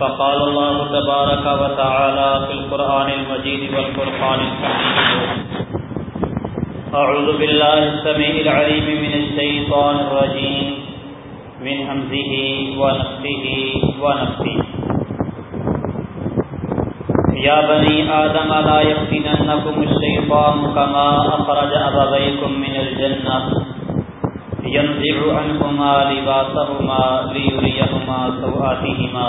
فقال الله تبارك وتعالى في القرآن المجيد والقرآن الحميد. أعوذ بالله السميع العليم من الشيطان الرجيم. من همزه ونفسه ونفسه يا بني آدم لا يفتننكم الشيطان كما أخرج أبويكم من الجنة؟ ينزع عنهما لباسهما ليريهما سوآتهما.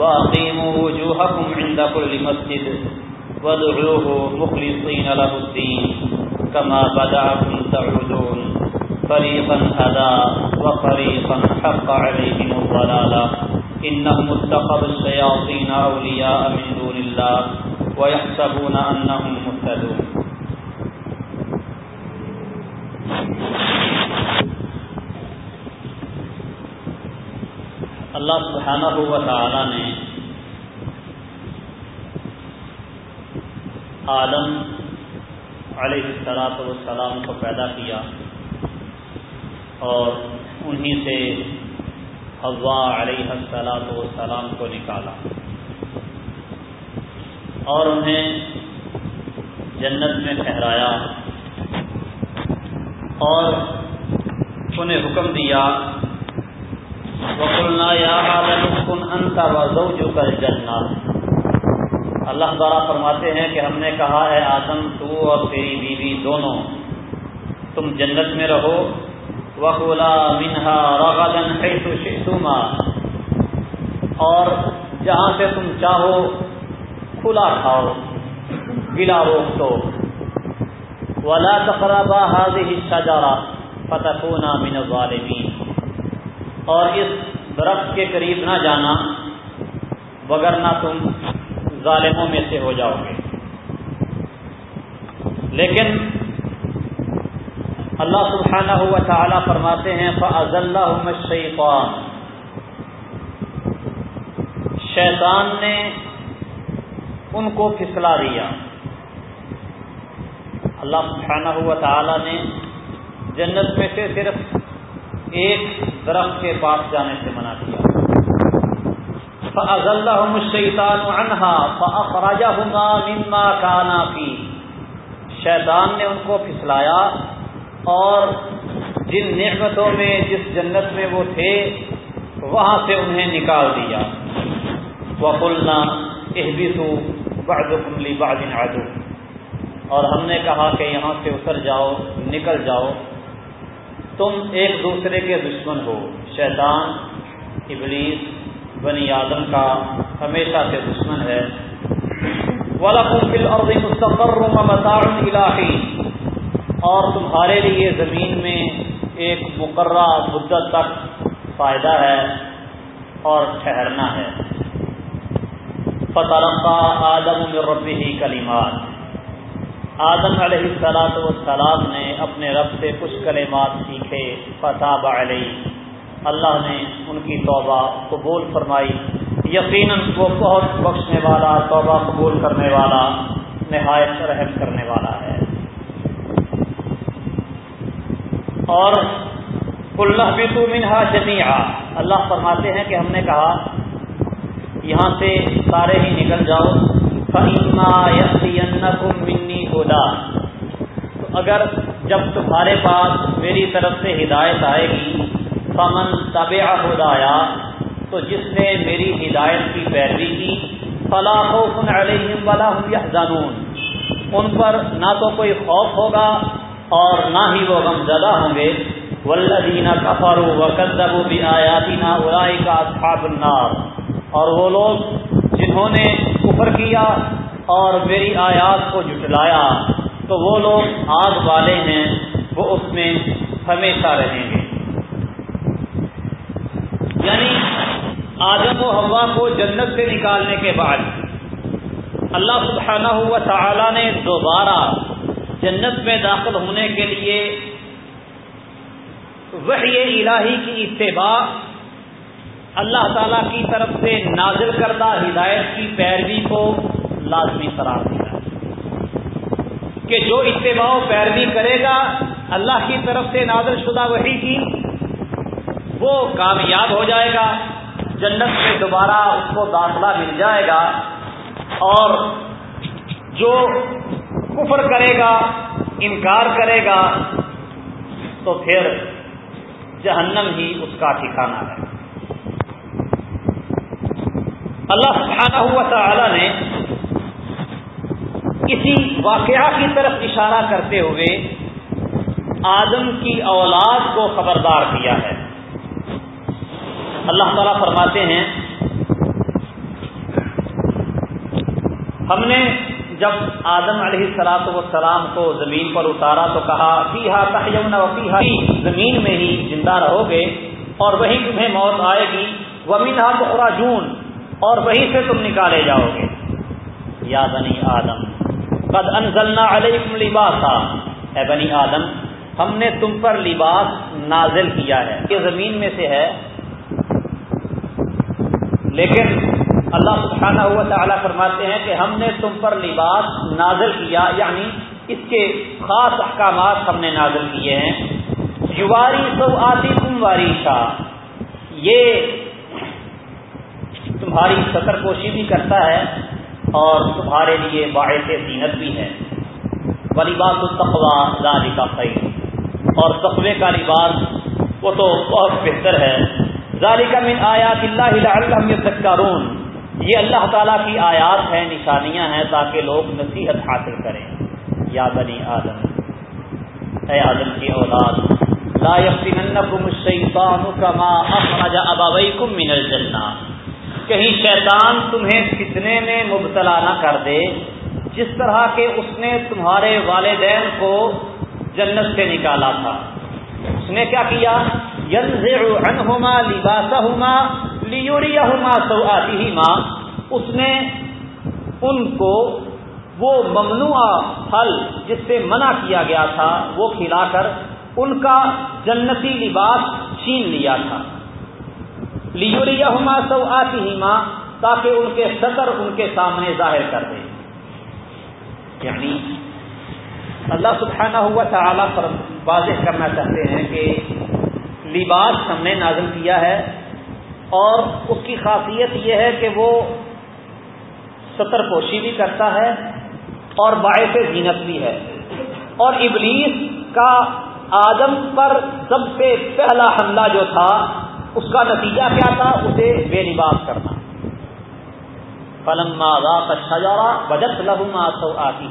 وأقيموا وجوهكم عند كل مسجد وادعوه مخلصين له الدين كما بدعكم تعودون. فريقا هدى وفريقا حق عليهم الضلالة إنهم اتخذوا الشياطين أولياء من دون الله ويحسبون أنهم مهتدون. اللہ سبحانہ و تعالی نے آدم علیہ السلاط والسلام کو پیدا کیا اور انہی سے حضا علیہ السلاط والسلام کو نکالا اور انہیں جنت میں ٹھہرایا اور انہیں حکم دیا وقلنا یا آدم کن انتا وزوجو کا جنت اللہ تعالیٰ فرماتے ہیں کہ ہم نے کہا ہے، آدم، تو اور تیری بیوی دونوں۔ تم جنت میں رہو۔ وقلا منہا رغدن حیث شئتما۔ اور جہاں سے تم چاہو، کھلا کھاؤ بلا روک تو ولا تقربا هذه الشجرة فتكونا من الظالمين۔ اور اس درخت کے قریب نہ جانا وگرنہ تم ظالموں میں سے ہو جاؤ گے۔ لیکن اللہ سبحانہ ہوا تعالیٰ فرماتے ہیں فض اللہ شیفان شیطان نے ان کو پھسلا دیا۔ اللہ سبحانہ ہوا تعالیٰ نے جنت میں سے صرف ایک درخت کے پاس جانے سے منع کیا۔ فض اللہ شیطان عنہا فراجہ مما کانا فی شیطان نے ان کو پھسلایا اور جن نعمتوں میں، جس جنت میں وہ تھے، وہاں سے انہیں نکال دیا۔ وقلنا احبسو بعد کملی بادن آدو اور ہم نے کہا کہ یہاں سے اتر جاؤ، نکل جاؤ۔ تم ایک دوسرے کے دشمن ہو۔ شیطان، ابلیس، بنی آدم کا ہمیشہ سے دشمن ہے۔ وَلَكُمْ فِي الْأَرْضِ مُسْتَقَرٌ وَمَتَاعٌ إِلَٰهِ اور تمہارے لیے زمین میں ایک مقررہ مدت تک فائدہ ہے اور ٹھہرنا ہے۔ فتح آدم ربی ہی کلیمات آدم علیہ السلاط والسلام نے اپنے رب سے کچھ کلمات سیکھے فتح علیہ۔ اللہ نے ان کی توبہ قبول فرمائی۔ یقیناً وہ بہت بخشنے والا، توبہ قبول کرنے والا، نہایت رحم کرنے والا ہے۔ اور اللہ بھی تو منہا جمیا اللہ فرماتے ہیں کہ ہم نے کہا، یہاں سے سارے ہی نکل جاؤ۔ فیما منی ہودا تو اگر جب تمہارے پاس میری طرف سے ہدایت آئے گی، فمن طب ہدایا تو جس نے میری ہدایت کی پیروی کی فلاح علیہم ولا یحزنون ان پر نہ تو کوئی خوف ہوگا اور نہ ہی وہ غم زدہ ہوں گے۔ ولدین کفر و بھی آیاتی نا ارائی کا اصحاب النار۔ اور وہ لوگ جنہوں نے کفر کیا اور میری آیات کو جٹلایا، تو وہ لوگ آگ والے ہیں، وہ اس میں ہمیشہ رہیں گے۔ یعنی آدم و ہوا کو جنت سے نکالنے کے بعد اللہ سبحانہ ہوا تعالی نے دوبارہ جنت میں داخل ہونے کے لیے وحی الہی کی اتباع اللہ تعالی کی طرف سے نازل کردہ ہدایت کی پیروی کو لازمی قرار دیا کہ جو اتباع و پیروی کرے گا، اللہ کی طرف سے نازل شدہ وحی کی، وہ کامیاب ہو جائے گا، جنت میں دوبارہ اس کو داخلہ مل جائے گا اور جو کفر کرے گا، انکار کرے گا، تو پھر جہنم ہی اس کا ٹھکانا ہے۔ اللہ سبحانہ ہوا تعالی نے کسی واقعہ کی طرف اشارہ کرتے ہوئے آدم کی اولاد کو خبردار کیا ہے۔ اللہ تعالیٰ فرماتے ہیں، ہم نے جب آدم علیہ سلاط وسلام کو زمین پر اتارا تو کہا ہا کہ زمین میں ہی زندہ رہو گے اور وہی تمہیں موت آئے گی۔ ومین ہا بخرا جون اور وہیں سے تم نکالے جاؤ گے۔ یا بنی آدم، قد انزلنا علیکم لباسا۔ اے بنی آدم، ہم نے تم پر لباس نازل کیا ہے۔ یہ زمین میں سے ہے۔ لیکن اللہ سبحانہ ہوا تعالیٰ فرماتے ہیں کہ ہم نے تم پر لباس نازل کیا یعنی اس کے خاص احکامات ہم نے نازل کیے ہیں۔ یواری سو آتی تم واری یہ تمہاری سطر کوشی بھی کرتا ہے اور تمہارے لیے باعث زینت بھی ہے۔ لباس التقوا زادی کا خیر اور تقوے کا لباس وہ تو بہت بہتر ہے۔ ذالک من آیات اللہ لعلہم یہ اللہ تعالیٰ کی آیات ہیں، نشانیاں ہیں تاکہ لوگ نصیحت حاصل کریں۔ یا بنی آدم۔ اے آدم کی اولاد، لا یفتننکم الشیطان کما اخرج ابویکم من الجنہ۔ کہیں شیطان تمہیں فتنے میں مبتلا نہ کر دے، جس طرح کہ اس نے تمہارے والدین کو جنت سے نکالا تھا۔ اس نے کیا کیا؟ عنہما لباسہما لیوریہما سوآتہما اس نے ان کو وہ ممنوع پھل جس سے منع کیا گیا تھا، وہ کھلا کر ان کا جنتی لباس چھین لیا تھا۔ لیوریہما سوآتہما تاکہ ان کے سطر ان کے سامنے ظاہر کر دے۔ یعنی اللہ سبحانہ ہوا تعالیٰ پر واضح کرنا چاہتے ہیں کہ لباس ہم نے نازل کیا ہے اور اس کی خاصیت یہ ہے کہ وہ سطر پوشی بھی کرتا ہے اور باعث زینت بھی ہے۔ اور ابلیس کا آدم پر سب سے پہلا حملہ جو تھا اس کا نتیجہ کیا تھا؟ اسے بے لباس کرنا۔ فلما کا شجارا بجت لہما سو آتی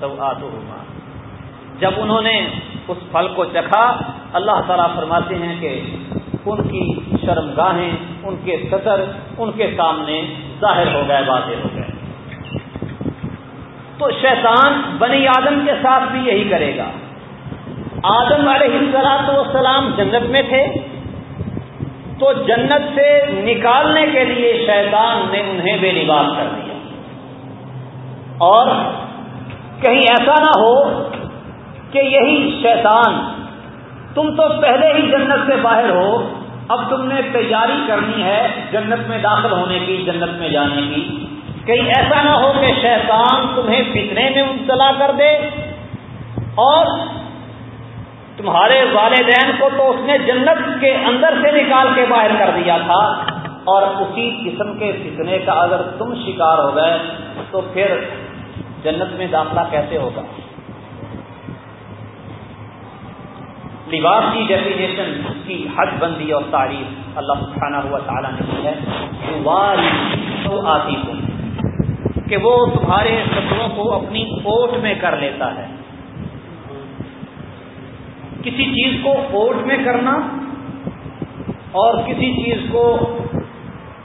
سو آتو جب انہوں نے اس پھل کو چکھا، اللہ تعالیٰ فرماتے ہیں کہ ان کی شرم گاہیں ان کے سطر ان کے سامنے ظاہر ہو گئے، واضح ہو گئے۔ تو شیطان بنی آدم کے ساتھ بھی یہی کرے گا۔ آدم علیہ السلاط والسلام جنت میں تھے تو جنت سے نکالنے کے لیے شیطان نے انہیں بے لباس کر دیا۔ اور کہیں ایسا نہ ہو کہ یہی شیطان، تم تو پہلے ہی جنت سے باہر ہو، اب تم نے تیاری کرنی ہے جنت میں داخل ہونے کی، جنت میں جانے کی۔ کہیں ایسا نہ ہو کہ شیطان تمہیں فتنے میں مبتلا کر دے اور تمہارے والدین کو تو اس نے جنت کے اندر سے نکال کے باہر کر دیا تھا، اور اسی قسم کے فتنے کا اگر تم شکار ہو گئے تو پھر جنت میں داخلہ کیسے ہوگا؟ لباس کی ڈیفینیشن کی حد بندی اور تعریف اللہ سبحانہ ہوا تعالیٰ نے کی ہے۔ تو آتی ہوں کہ وہ تمہارے کپڑوں کو اپنی اوٹ میں کر لیتا ہے۔ کسی چیز کو اوٹ میں کرنا اور کسی چیز کو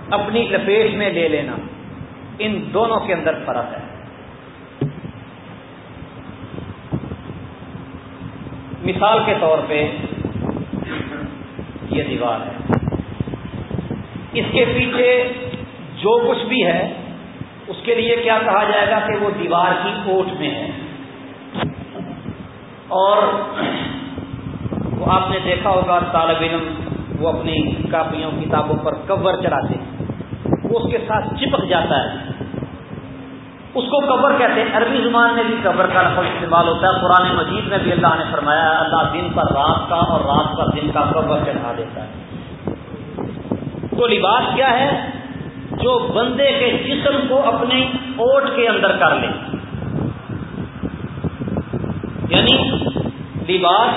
اپنی لپیٹ میں لے لینا، ان دونوں کے اندر فرق ہے۔ مثال کے طور پہ یہ دیوار ہے۔ اس کے پیچھے جو کچھ بھی ہے، اس کے لیے کیا کہا جائے گا کہ وہ دیوار کی کوٹ میں ہے۔ اور آپ نے دیکھا ہوگا طالب علم وہ اپنی کاپیوں کتابوں پر کور چڑھاتے ہیں۔ وہ اس کے ساتھ چپک جاتا ہے۔ اس کو قبر کہتے ہیں۔ عربی زبان میں بھی قبر کا لفظ استعمال ہوتا ہے۔ قرآن مجید میں بھی اللہ نے فرمایا، اللہ دن پر رات کا اور رات پر دن کا قبر چڑھا دیتا ہے۔ تو لباس کیا ہے؟ جو بندے کے جسم کو اپنے اوٹ کے اندر کر لے۔ یعنی لباس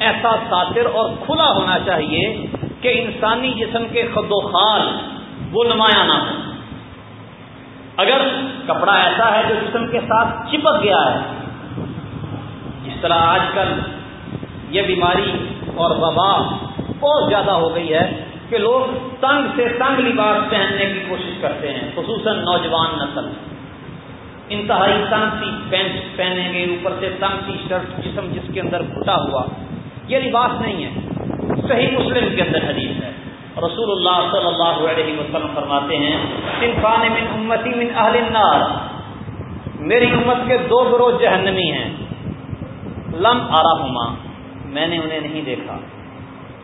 ایسا ساتر اور کھلا ہونا چاہیے کہ انسانی جسم کے خد و خال وہ نمایاں نہ ہو اگر کپڑا ایسا ہے جو جسم کے ساتھ چپک گیا ہے، جس طرح آج کل یہ بیماری اور وبا بہت زیادہ ہو گئی ہے کہ لوگ تنگ سے تنگ لباس پہننے کی کوشش کرتے ہیں، خصوصاً نوجوان نسل۔ انتہائی تنگ سی پینٹ پہنیں گے، اوپر سے تنگ سی شرٹ جسم جس کے اندر گھٹا ہوا۔ یہ لباس نہیں ہے۔ صحیح مسلم کے اندر حدیث ہے۔ رسول اللہ صلی اللہ علیہ وسلم فرماتے ہیں صنفان من امتی من اہل النار. میری امت کے دو گروہ جہنمی ہیں۔ لم آرا میں نے انہیں نہیں دیکھا۔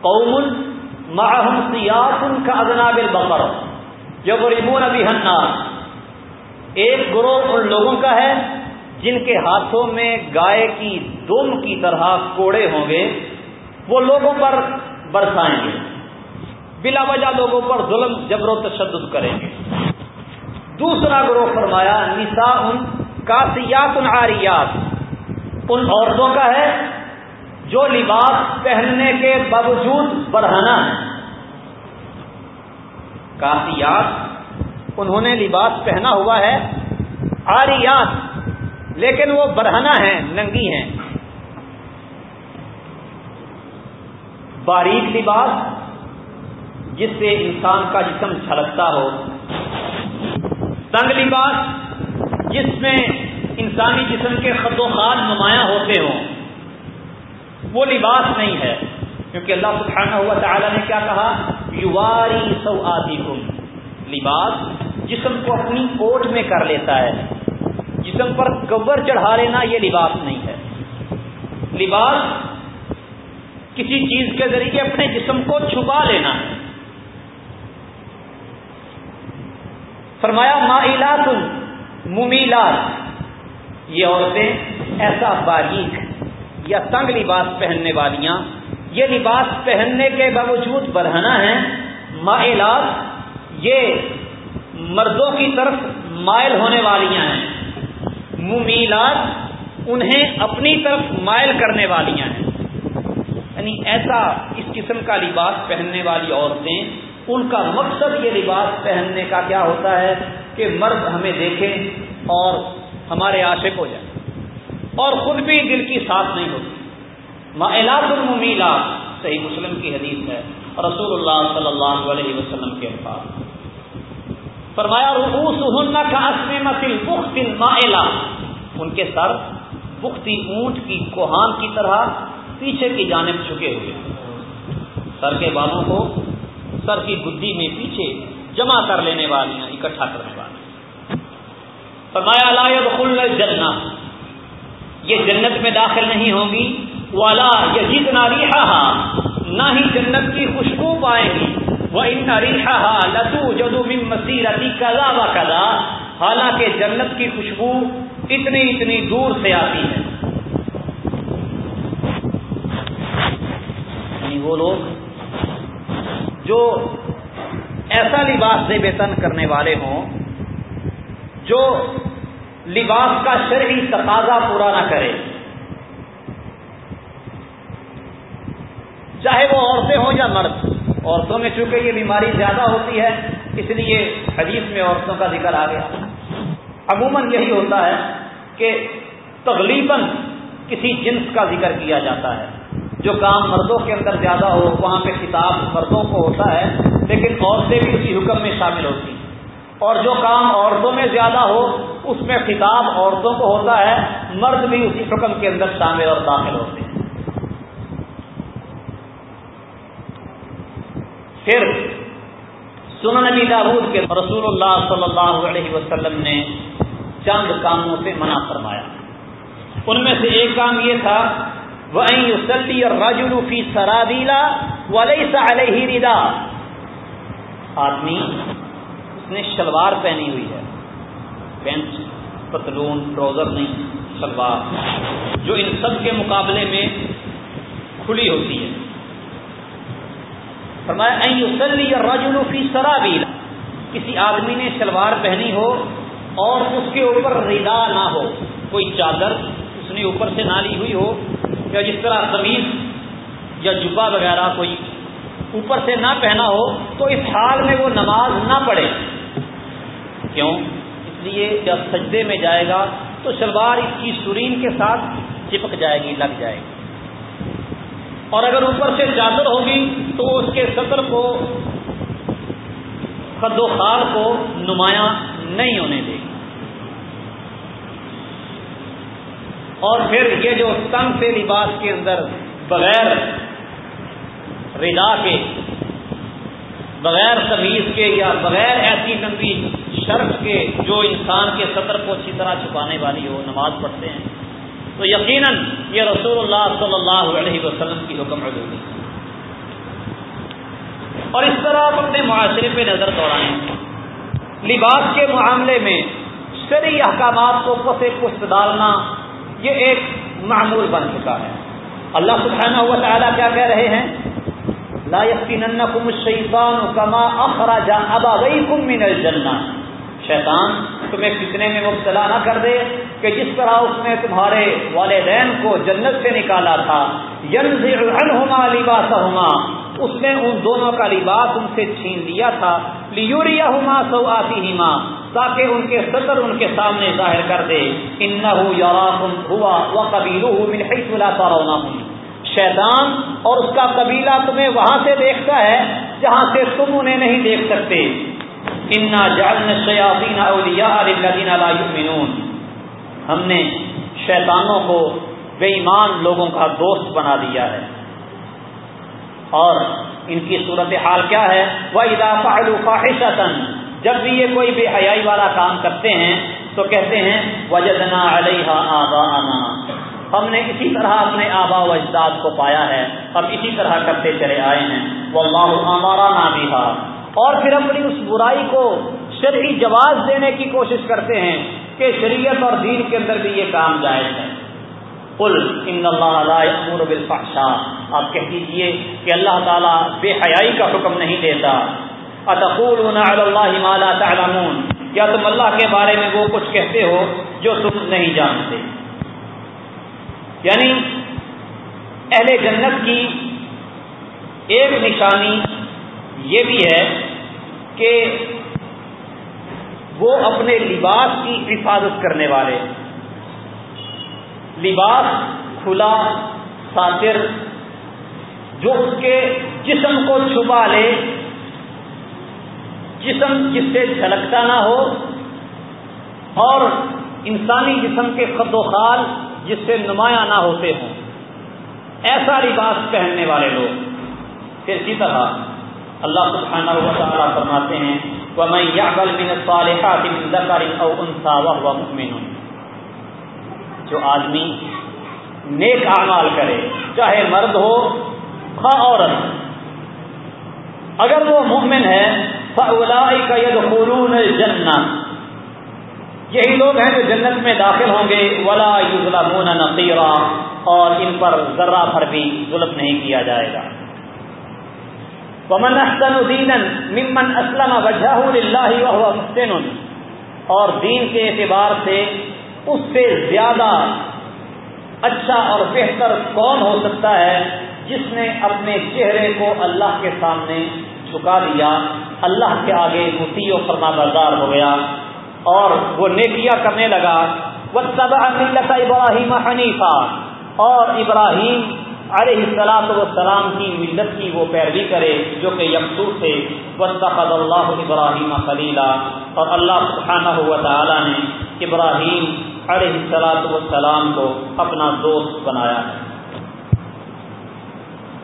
قوم معہم سیاس کا ادناب البقر جو غریبون ابھی ہنار ایک گروہ ان لوگوں کا ہے جن کے ہاتھوں میں گائے کی دم کی طرح کوڑے ہوں گے۔ وہ لوگوں پر برسائیں گے۔ بلا وجہ لوگوں پر ظلم، جبر و تشدد کریں گے۔ دوسرا گروہ فرمایا نسا ان کاسیات ان آریات ان عورتوں کا ہے جو لباس پہننے کے باوجود بڑھانا ہے کاسیات، انہوں نے لباس پہنا ہوا ہے آریات لیکن وہ بڑھانا ہے ننگی ہیں۔ باریک لباس جس سے انسان کا جسم چھلکتا ہو۔ تنگ لباس جس میں انسانی جسم کے خط و خال نمایاں ہوتے ہوں۔ وہ لباس نہیں ہے۔ کیونکہ اللہ سبحانہ ہوا تعالیٰ نے کیا کہا؟ یواری سو آدی لباس جسم کو اپنی اوٹ میں کر لیتا ہے۔ جسم پر کور چڑھا لینا یہ لباس نہیں ہے۔ لباس کسی چیز کے ذریعے اپنے جسم کو چھپا لینا۔ ہے فرمایا مائلات ممیلات، یہ عورتیں ایسا باریک یا تنگ لباس پہننے والیاں، یہ لباس پہننے کے باوجود برہنا ہے مائلات، یہ مردوں کی طرف مائل ہونے والیاں ہیں۔ ممیلات، انہیں اپنی طرف مائل کرنے والیاں ہیں۔ یعنی ایسا اس قسم کا لباس پہننے والی عورتیں، ان کا مقصد یہ لباس پہننے کا کیا ہوتا ہے کہ مرد ہمیں دیکھیں اور ہمارے عاشق ہو جائیں اور خود بھی دل کی ساتھ نہیں ہوتی۔ معلاق الملا صحیح مسلم کی حدیث ہے رسول اللہ صلی اللہ علیہ وسلم کے الفاظ۔ فرمایا روس کا مسل بختل ان کے سر بختی اونٹ کی کوہان کی طرح پیچھے کی جانب چکے ہوئے۔ سر کے بالوں کو سر کی بدھی میں پیچھے جمع کر لینے والی ہیں اکٹھا کرنے والی فرمایا لائب خل جلنا یہ جنت میں داخل نہیں ہوں گی۔ والا یہ جتنا ریحا نہ ہی جنت کی خوشبو پائیں گی۔ وہ ان ریحا لتو جدو بن کلا و کلا حالانکہ جنت کی خوشبو اتنی اتنی دور سے آتی ہے یعنی وہ لوگ جو ایسا لباس دے بیتن کرنے والے ہوں جو لباس کا شرعی تقاضا پورا نہ کرے۔ چاہے وہ عورتیں ہوں یا مرد، عورتوں میں چونکہ یہ بیماری زیادہ ہوتی ہے، اس لیے حدیث میں عورتوں کا ذکر آ گیا۔ عموماً یہی ہوتا ہے کہ تغلیباً کسی جنس کا ذکر کیا جاتا ہے۔ جو کام مردوں کے اندر زیادہ ہو، وہاں پہ کتاب مردوں کو ہوتا ہے، لیکن عورتیں بھی اسی حکم میں شامل ہوتی ہیں۔ اور جو کام عورتوں میں زیادہ ہو، اس میں خطاب عورتوں کو ہوتا ہے، مرد بھی اسی حکم کے اندر شامل اور داخل ہوتے ہیں۔ پھر سنا نبی داود کے رسول اللہ صلی اللہ علیہ وسلم نے چند کاموں سے منع فرمایا۔ ان میں سے ایک کام یہ تھا وہ سلی اور راجولو فی سرابیلا ولی علیہ ردا آدمی اس نے شلوار پہنی ہوئی ہے۔ پینٹ پتلون، ٹراؤزر نہیں، شلوار۔ جو ان سب کے مقابلے میں کھلی ہوتی ہے۔ فرمایا یوسلی یا راجولو فی سرابیلا کسی آدمی نے شلوار پہنی ہو اور اس کے اوپر ردا نہ ہو، کوئی چادر اس نے اوپر سے نہ لی ہوئی ہو یا جس طرح قمیض یا جبا وغیرہ کوئی اوپر سے نہ پہنا ہو، تو اس حال میں وہ نماز نہ پڑھے۔ کیوں؟ اس لیے جب سجدے میں جائے گا، تو شلوار اس کی سرین کے ساتھ چپک جائے گی، لگ جائے گی۔ اور اگر اوپر سے چادر ہوگی، تو اس کے سطر کو خد و خال کو نمایاں نہیں ہونے دے گی۔ اور پھر یہ جو تن سے لباس کے اندر بغیر ردا کے، بغیر تمیز کے یا بغیر ایسی لمبی شرط کے جو انسان کے سطر کو اچھی طرح چھپانے والی ہو، نماز پڑھتے ہیں، تو یقیناً یہ رسول اللہ صلی اللہ علیہ وسلم کی حکم حضوری اور اس طرح آپ اپنے معاشرے پہ نظر دوڑائیں۔ لباس کے معاملے میں شرعی احکامات کو پسے پشت ڈالنا یہ ایک معمول بن چکا ہے۔ اللہ سبحانہ ہوا تعالیٰ کیا کہہ رہے ہیں؟ لا يفتننكم الشیطان کما اخرج ابويكم من الجنہ۔ شیطان تمہیں کتنے میں مبتلا نہ کر دے کہ جس طرح اس نے تمہارے والدین کو جنت سے نکالا تھا۔ ينزع عنهما لباسهما اس نے ان دونوں کا لباس ان سے چھین لیا تھا۔ لیوریہما سوآتہما تاکہ ان کے سطر ان کے سامنے ظاہر کر دے۔ ہوا شیطان اور اس کا قبیلہ تمہیں وہاں سے دیکھتا ہے، جہاں سے تم انہیں نہیں دیکھ سکتے۔ انا ہم نے شیطانوں کو بے ایمان لوگوں کا دوست بنا دیا ہے۔ اور ان کی صورت حال کیا ہے؟ وہ اضافہ جب بھی یہ کوئی بے حیائی والا کام کرتے ہیں تو کہتے ہیں، وجدنا علیہ آبا ہم نے اسی طرح اپنے آبا و اجداد کو پایا ہے، ہم اسی طرح کرتے چلے آئے ہیں۔ وہ اللہ ہمارا اور پھر اپنی اس برائی کو شرعی جواز دینے کی کوشش کرتے ہیں کہ شریعت اور دین کے اندر بھی یہ کام جائز ہے۔ کل ان اللہ بالفحشاء۔ آپ کہہ دیجیے کہ اللہ تعالیٰ بے حیائی کا حکم نہیں دیتا۔ اللہ لا تعلمون؟ یا تم اللہ کے بارے میں وہ کچھ کہتے ہو جو تم نہیں جانتے؟ یعنی اہل جنت کی ایک نشانی یہ بھی ہے کہ وہ اپنے لباس کی حفاظت کرنے والے۔ لباس کھلا، ساتر، جو اس کے جسم کو چھپا لے جسم جس سے جھلکتا نہ ہو اور انسانی جسم کے خد و خال جس سے نمایاں نہ ہوتے ہوں۔ ایسا لباس پہننے والے لوگ۔ پھر اسی طرح اللہ سبحانہ و تعالیٰ فرماتے ہیں وہ میں یا بل مؤمن۔ جو آدمی نیک اعمال کرے، چاہے مرد ہو، خواہ عورت۔ اگر وہ مومن ہے یہی لوگ ہیں جو جنت میں داخل ہوں گے۔ ولا یظلمون نقیرا اور ان پر ذرہ بھر بھی ظلم نہیں کیا جائے گا۔ ومن احسن دینا ممن اسلم وجهه لله وهو محسن۔ اور دین کے اعتبار سے اس سے زیادہ اچھا اور بہتر کون ہو سکتا ہے جس نے اپنے چہرے کو اللہ کے سامنے جھکا دیا اللہ کے آگے متی و فرما بردار ہو گیا اور وہ نیکیا کرنے لگا۔ وہ سب ملت ابراہیم حنیفہ اور ابراہیم علیہ السلاط وسلام کی ملت کی وہ پیروی کرے جو کہ یکسو تھے۔ وسطد اللہ ابراہیم خلیلہ اور اللہ سبحانہ ہوا تعالیٰ نے ابراہیم علیہ السلاط والسلام کو اپنا دوست بنایا۔ ہے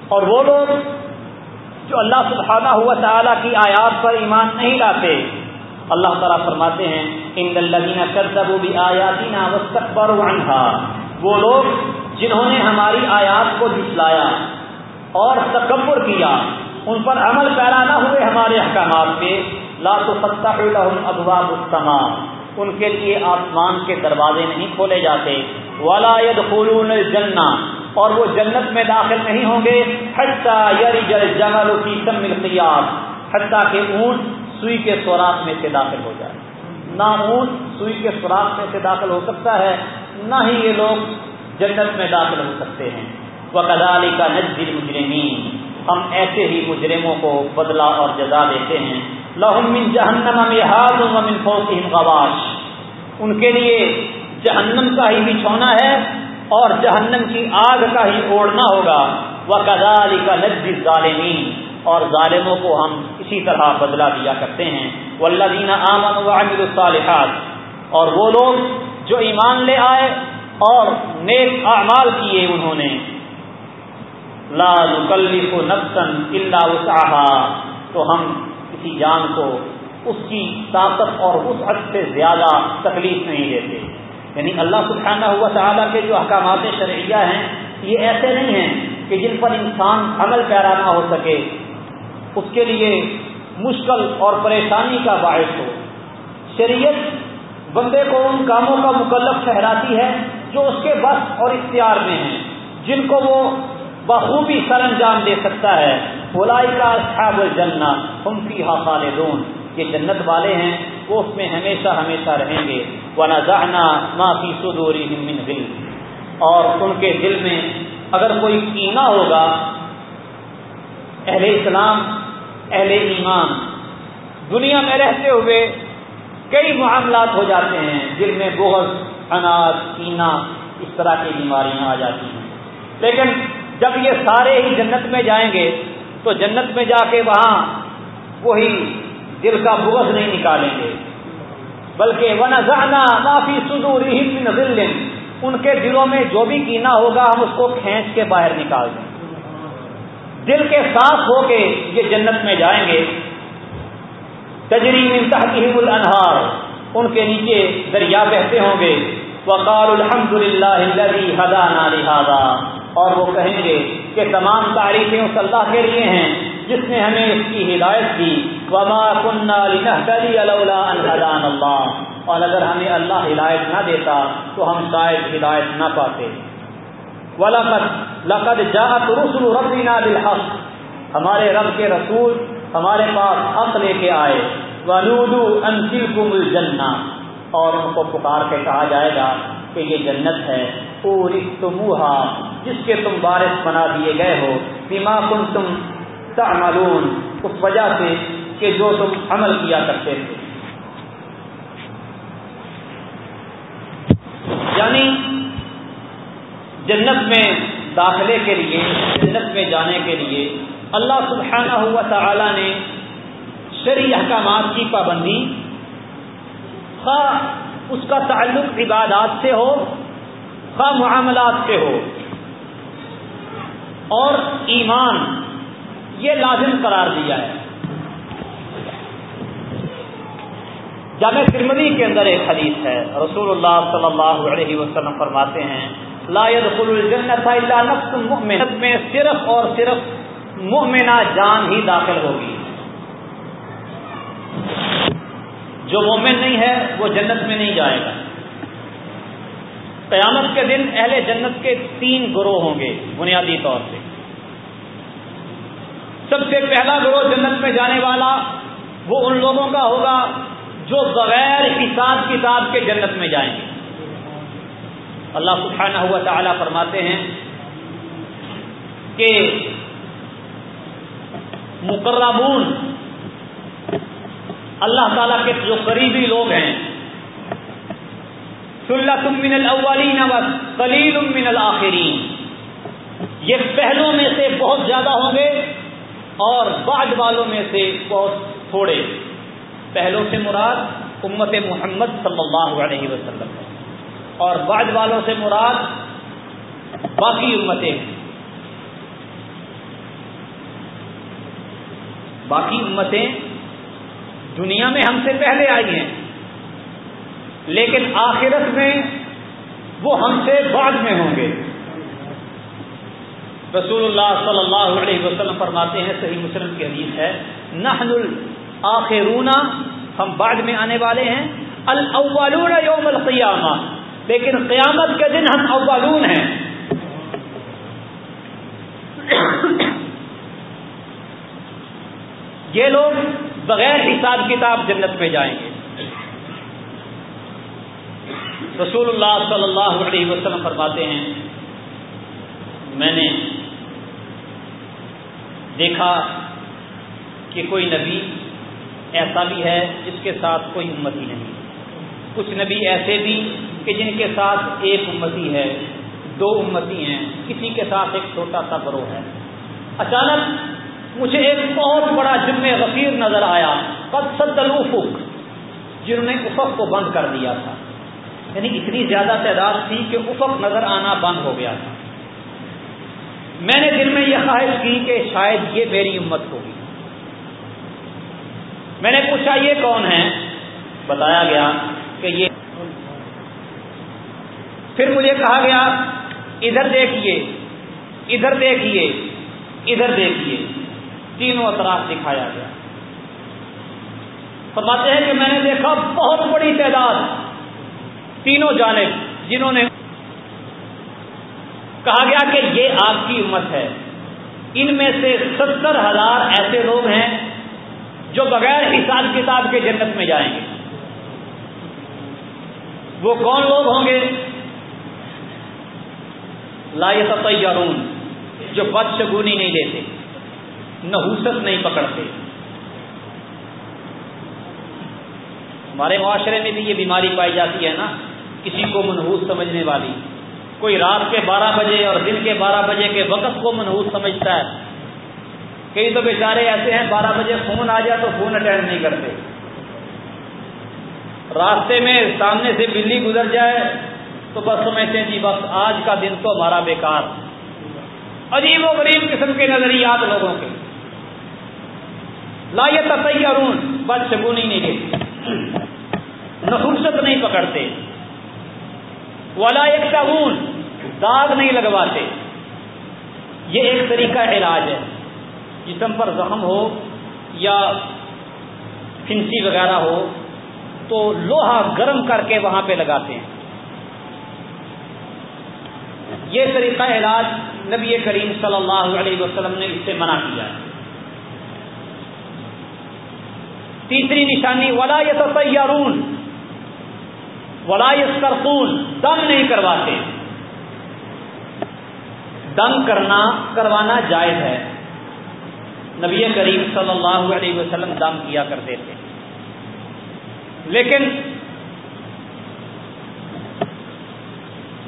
اور وہ لوگ جو اللہ سبحانہ ہوا تعالیٰ کی آیات پر ایمان نہیں لاتے۔ اللہ تعالیٰ فرماتے ہیں، ان الدینہ کرتب بھی آیاتی نا وسطر وہ لوگ جنہوں نے ہماری آیات کو جسلایا اور تکبر کیا، ان پر عمل پیرا نہ ہوئے ہمارے احکامات پہ۔ لا تو فتح ابواب ان کے لیے آسمان کے دروازے نہیں کھولے جاتے۔ ولاد خلون الجنہ اور وہ جنت میں داخل نہیں ہوں گے، حتیٰ کی سم حتیٰ کہ اونٹ سوئی کے سوراخ میں سے داخل ہو جائے۔ نہ اونٹ سوئی کے سوراخ میں سے داخل ہو سکتا ہے، نہ ہی یہ لوگ جنت میں داخل ہو سکتے ہیں۔ وہ کدالی کا نزل مجرمین ہم ایسے ہی مجرموں کو بدلہ اور جزا دیتے ہیں۔ لہم من جہنم من فوقہم غواش۔ ان کے لیے جہنم کا ہی بچھونا ہے۔ اور جہنم کی آگ کا ہی اوڑھنا ہوگا۔ وہ کدالی کا نزل ظالمین اور ظالموں کو ہم اسی طرح بدلا دیا کرتے ہیں۔ والذین دینا آمن وعملوا الصالحات۔ اور وہ لوگ جو ایمان لے آئے اور نیک اعمال کیے انہوں نے۔ لا نکلف نفسا الا وسعها۔ تو ہم کسی جان کو اس کی طاقت اور اس حد سے زیادہ تکلیف نہیں دیتے۔ یعنی اللہ سبحانہ ہوا تعالیٰ کے جو احکامات شرعیہ ہیں، یہ ایسے نہیں ہیں کہ جن پر انسان عمل پیرا نہ ہو سکے۔ اس کے لیے مشکل اور پریشانی کا باعث ہو۔ شریعت بندے کو ان کاموں کا مکلف ٹھہراتی ہے جو اس کے بس اور اختیار میں ہیں، جن کو وہ بخوبی سر انجام دے سکتا ہے۔ بلائی کا اصحاب الجنہ، ہم کی خالدون۔ یہ جنت والے ہیں، وہ اس میں ہمیشہ ہمیشہ رہیں گے۔ وہ نہ معافی سدوری من دل اور ان کے دل میں اگر کوئی کینہ ہوگا، اہل اسلام، اہل ایمان، دنیا میں رہتے ہوئے کئی معاملات ہو جاتے ہیں جن میں بہت اناج، کینا، اس طرح کی بیماریاں آ جاتی ہیں۔ لیکن جب یہ سارے ہی جنت میں جائیں گے، تو جنت میں جا کے وہاں وہی دل کا بغض نہیں نکالیں گے۔ بلکہ ون زانا معافی سدور ان کے دلوں میں جو بھی کینا ہوگا ہم اس کو کھینچ کے باہر نکال دیں۔ دل کے صاف ہو کے یہ جنت میں جائیں گے۔ تجری تحقیق الانہار۔ ان کے نیچے دریا بہتے ہوں گے۔ وقال الحمد للہ ہدانا لہذا اور وہ کہیں گے کہ تمام تعریفیں اس اللہ کے لیے ہیں، جس نے ہمیں اس کی ہدایت دی۔ وما کنہ اللہ اور اگر ہمیں اللہ ہدایت نہ دیتا تو ہم شاید ہدایت نہ پاتے۔ لقد جاءت رسل ربنا بالحق۔ ہمارے رب کے رسول ہمارے پاس حق لے کے آئے۔ ونودو انتلکم الجنہ اور ان کو پکار کے کہا جائے گا کہ یہ جنت ہے۔ پوری تموہا جس کے تم بارش بنا دیے گئے ہو۔ بیما کن تم تعملون، اس وجہ سے کہ جو تم عمل کیا کرتے تھے۔ یعنی جنت میں داخلے کے لیے، جنت میں جانے کے لیے اللہ سبحانہ ہوا تعالی نے شرعی احکامات کی پابندی، خواہ اس کا تعلق عبادات سے ہو خواہ معاملات سے ہو۔ اور ایمان، یہ لازم قرار دیا ہے۔ جامع ترمدی کے اندر ایک حدیث ہے، رسول اللہ صلی اللہ علیہ وسلم فرماتے ہیں، لا يدخل الجنت الا نفس مؤمن میں صرف اور صرف مؤمنہ جان ہی داخل ہوگی۔ جو مومن نہیں ہے، وہ جنت میں نہیں جائے گا۔ قیامت کے دن اہل جنت کے تین گروہ ہوں گے، بنیادی طور سے۔ سب سے پہلا گروہ جنت میں جانے والا، وہ ان لوگوں کا ہوگا جو بغیر حساب کتاب کے جنت میں جائیں گے۔ اللہ سبحانہ ہوا تعالیٰ فرماتے ہیں کہ مقربون، اللہ تعالیٰ کے جو قریبی لوگ ہیں من الاولین و کلیل من الاخرین یہ پہلوں میں سے بہت زیادہ ہوں گے اور بعد والوں میں سے بہت تھوڑے۔ پہلوں سے مراد امت محمد صلی اللہ علیہ وسلم۔ ہے اور بعد والوں سے مراد باقی امتیں۔ باقی امتیں دنیا میں ہم سے پہلے آئی ہیں۔ لیکن آخرت میں وہ ہم سے بعد میں ہوں گے۔ رسول اللہ صلی اللہ علیہ وسلم فرماتے ہیں، صحیح مسلم کی حدیث ہے، نحن الاخرون ہم بعد میں آنے والے ہیں الاولون یوم القیامہ۔ لیکن قیامت کے دن ہم اولون ہیں۔ یہ لوگ بغیر حساب کتاب جنت میں جائیں گے۔ رسول اللہ صلی اللہ علیہ وسلم فرماتے ہیں، میں نے دیکھا کہ کوئی نبی ایسا بھی ہے جس کے ساتھ کوئی امتی نہیں۔ کچھ نبی ایسے بھی کہ جن کے ساتھ ایک امتی ہے، دو امتی ہیں، کسی کے ساتھ ایک چھوٹا سا گروہ ہے۔ اچانک مجھے ایک بہت بڑا جرم غفیر نظر آیا۔ قد صد الفق جنہوں نے افق کو بند کر دیا تھا۔ یعنی اتنی زیادہ تعداد تھی کہ افق نظر آنا بند ہو گیا تھا۔ میں نے دل میں یہ خواہش کی کہ شاید یہ میری امت ہوگی۔ میں نے پوچھا، یہ کون ہے بتایا گیا کہ یہ۔ پھر مجھے کہا گیا، ادھر دیکھیے ادھر دیکھیے ادھر دیکھیے۔ تینوں اطراف دکھایا گیا۔ فرماتے ہیں کہ میں نے دیکھا بہت بڑی تعداد۔ تینوں جانب جنہوں نے کہا گیا کہ یہ آپ کی امت ہے۔ ان میں سے ستر ہزار ایسے لوگ ہیں جو بغیر حساب کتاب کے جنت میں جائیں گے۔ وہ کون لوگ ہوں گے؟ لائے جو بد شگونی نہیں دیتے نحوست نہیں پکڑتے۔ ہمارے معاشرے میں بھی یہ بیماری پائی جاتی ہے نا۔ کسی کو منحوس سمجھنے والی۔ کوئی رات کے بارہ بجے اور دن کے بارہ بجے کے وقت کو منحوس سمجھتا ہے۔ کئی تو بیچارے ایسے ہیں، بارہ بجے فون آ جائے تو فون اٹینڈ نہیں کرتے۔ راستے میں سامنے سے بلی گزر جائے تو بس سمجھتے ہیں جی بس آج کا دن تو ہمارا بیکار۔ عجیب و غریب قسم کے نظریات لوگوں کے۔ لائے ارون بس شگونی نہیں دیتے۔ نفرست نہیں پکڑتے۔ ولا ایک داغ نہیں لگواتے۔ یہ ایک طریقہ علاج ہے۔ جسم پر زخم ہو یا پھنسی وغیرہ ہو، تو لوہا گرم کر کے وہاں پہ لگاتے ہیں۔ یہ طریقہ علاج نبی کریم صلی اللہ علیہ وسلم نے اس سے منع کیا ہے۔ تیسری نشانی، ولا یتیارون ولا یسترخون، دم نہیں کرواتے۔ دم کرنا، کروانا جائز ہے۔ نبی کریم صلی اللہ علیہ وسلم دم کیا کرتے تھے۔ لیکن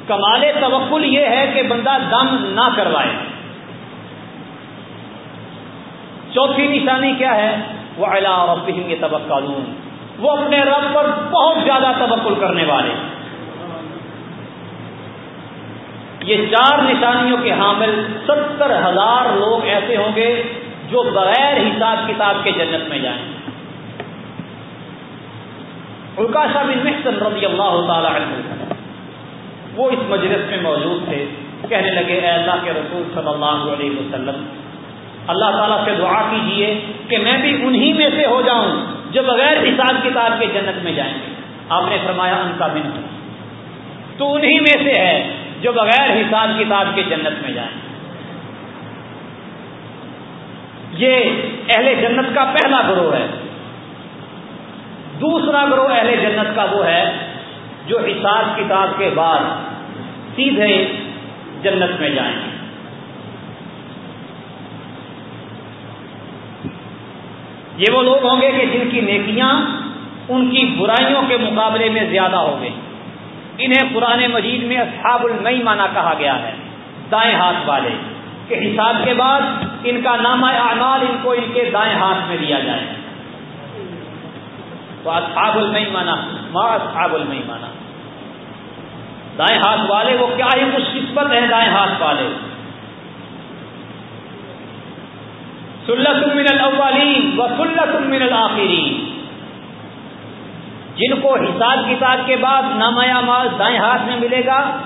کمال توکل یہ ہے کہ بندہ دم نہ کروائے۔ چوتھی نشانی کیا ہے؟ وہ اللہ اور یہ توقع وہ اپنے رب پر بہت زیادہ توکل کرنے والے۔ یہ چار نشانیوں کے حامل ستر ہزار لوگ ایسے ہوں گے جو بغیر حساب کتاب کے جنت میں جائیں۔ الکاشا بن محسن رضی اللہ تعالی عنہ، وہ اس مجلس میں موجود تھے۔ کہنے لگے، اے اللہ کے رسول صلی اللہ علیہ وسلم، اللہ تعالیٰ سے دعا کیجیے کہ میں بھی انہی میں سے ہو جاؤں۔ جو بغیر حساب کتاب کے جنت میں جائیں گے۔ آپ نے فرمایا، ان کا بن تو انہی میں سے ہے جو بغیر حساب کتاب کے جنت میں جائیں۔ گے یہ اہل جنت کا پہلا گروہ ہے۔ دوسرا گروہ اہل جنت کا وہ ہے جو حساب کتاب کے بعد سیدھے جنت میں جائیں گے۔ یہ وہ لوگ ہوں گے کہ جن کی نیکیاں ان کی برائیوں کے مقابلے میں زیادہ ہو گئی انہیں پرانے مجید میں اصحاب المئی مانا کہا گیا ہے۔ دائیں ہاتھ والے، کہ حساب کے بعد ان کا نام اعمال ان کو ان کے دائیں ہاتھ میں دیا جائے۔ تو اصحاب المئی مانا ماں اصحاب المئی مانا دائیں ہاتھ والے وہ کیا ہی خوش قسمت ہیں دائیں ہاتھ والے۔ سلت من الاولین وسلت من الاخرین۔ جن کو حساب کتاب کے بعد نامایا مال دائیں ہاتھ میں ملے گا،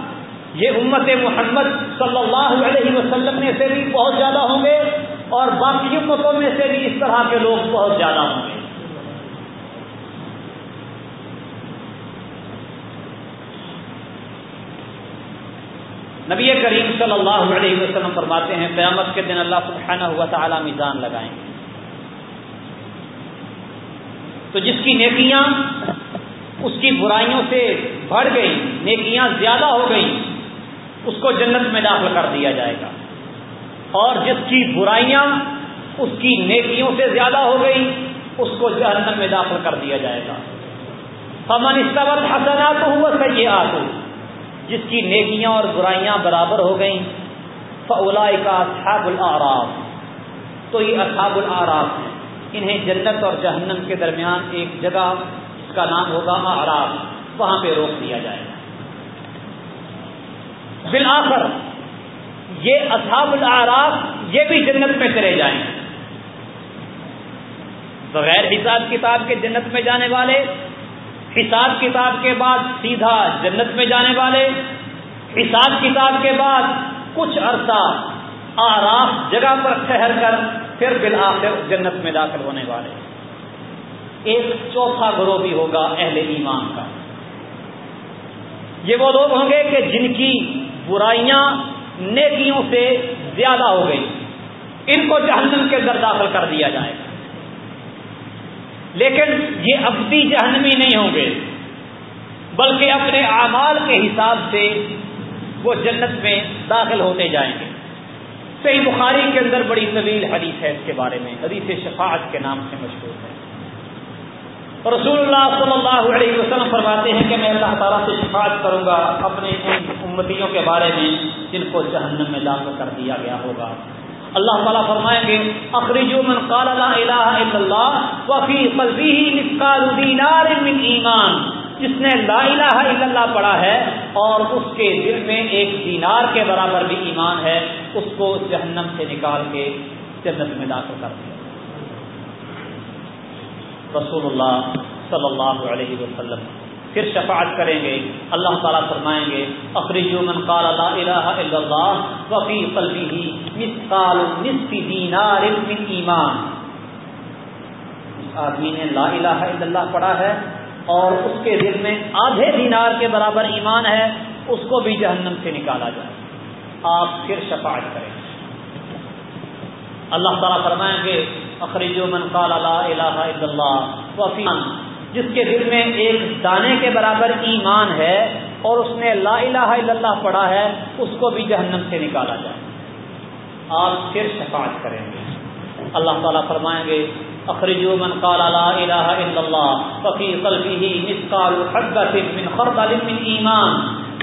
یہ امت محمد صلی اللہ علیہ وسلم میں سے بھی بہت زیادہ ہوں گے اور باقی امتوں میں سے بھی اس طرح کے لوگ بہت زیادہ ہوں گے۔ نبی کریم صلی اللہ علیہ وسلم فرماتے ہیں، قیامت کے دن اللہ سبحانہ ہوا تعالی میزان لگائیں گے۔ تو جس کی نیکیاں اس کی برائیوں سے بڑھ گئی نیکیاں زیادہ ہو گئی اس کو جنت میں داخل کر دیا جائے گا۔ اور جس کی برائیاں اس کی نیکیوں سے زیادہ ہو گئی اس کو جہنم میں داخل کر دیا جائے گا۔ فمن اس حسنات ہوا صحیح آ جس کی نیکیاں اور برائیاں برابر ہو گئیں فولا کا اصحاب العراف تو یہ اصحاب العراف ہیں۔ انہیں جنت اور جہنم کے درمیان ایک جگہ، جس کا نام ہوگا آراف وہاں پہ روک دیا جائے گا۔ بالآخر، یہ اصحاب العراف یہ بھی جنت میں چلے جائیں۔ بغیر حساب کتاب کے جنت میں جانے والے حساب کتاب کے بعد سیدھا جنت میں جانے والے، حساب کتاب کے بعد کچھ عرصہ آراف جگہ پر ٹھہر کر پھر بالآخر جنت میں داخل ہونے والے۔ ایک چوتھا گروہ بھی ہوگا اہل ایمان کا۔ یہ وہ لوگ ہوں گے کہ جن کی برائیاں نیکیوں سے زیادہ ہو گئی، ان کو جہنم کے اندر داخل کر دیا جائے۔ گا لیکن یہ ابدی جہنمی نہیں ہوں گے، بلکہ اپنے اعمال کے حساب سے وہ جنت میں داخل ہوتے جائیں گے۔ صحیح بخاری کے اندر بڑی طویل حدیث ہے اس کے بارے میں، حدیث شفاعت کے نام سے مشہور ہے۔ رسول اللہ صلی اللہ علیہ وسلم فرماتے ہیں کہ میں اللہ تعالیٰ سے شفاعت کروں گا، اپنے ان امتیوں کے بارے میں جن کو جہنم میں داخل کر دیا گیا ہوگا۔ اللہ تعالیٰ فرمائیں گے اخرجو من قال لا الہ الا اللہ وفی قلبه مثقال دینار من ایمان۔ جس نے لا الہ الا اللہ پڑھا ہے اور اس کے دل میں ایک دینار کے برابر بھی ایمان ہے، اس کو جہنم سے نکال کے جنت میں داخل کر دیا۔ رسول اللہ صلی اللہ علیہ وسلم پھر شفاعت کریں گے، اللہ تعالیٰ فرمائیں گے، اخرجو من قال لا الہ الا اللہ وفی قلبه مثقال نصف دینار من ایمان۔ اس آدمی نے لا الہ الا اللہ پڑھا ہے اور اس کے دل میں آدھے دینار کے برابر ایمان ہے، اس کو بھی جہنم سے نکالا جائے۔ آپ پھر شفاعت کریں۔ اللہ تعالیٰ فرمائیں گے، اخرجو من قال لا الہ الا اللہ وفی جس کے دل میں ایک دانے کے برابر ایمان ہے اور اس نے لا الہ الا اللہ پڑھا ہے، اس کو بھی جہنم سے نکالا جائے۔ آپ پھر شفاعت کریں گے۔ اللہ تعالیٰ فرمائیں گے، اخرجو من قال لا الہ الا اللہ ففی قلبه مثقال حبۃ من خردل من ایمان۔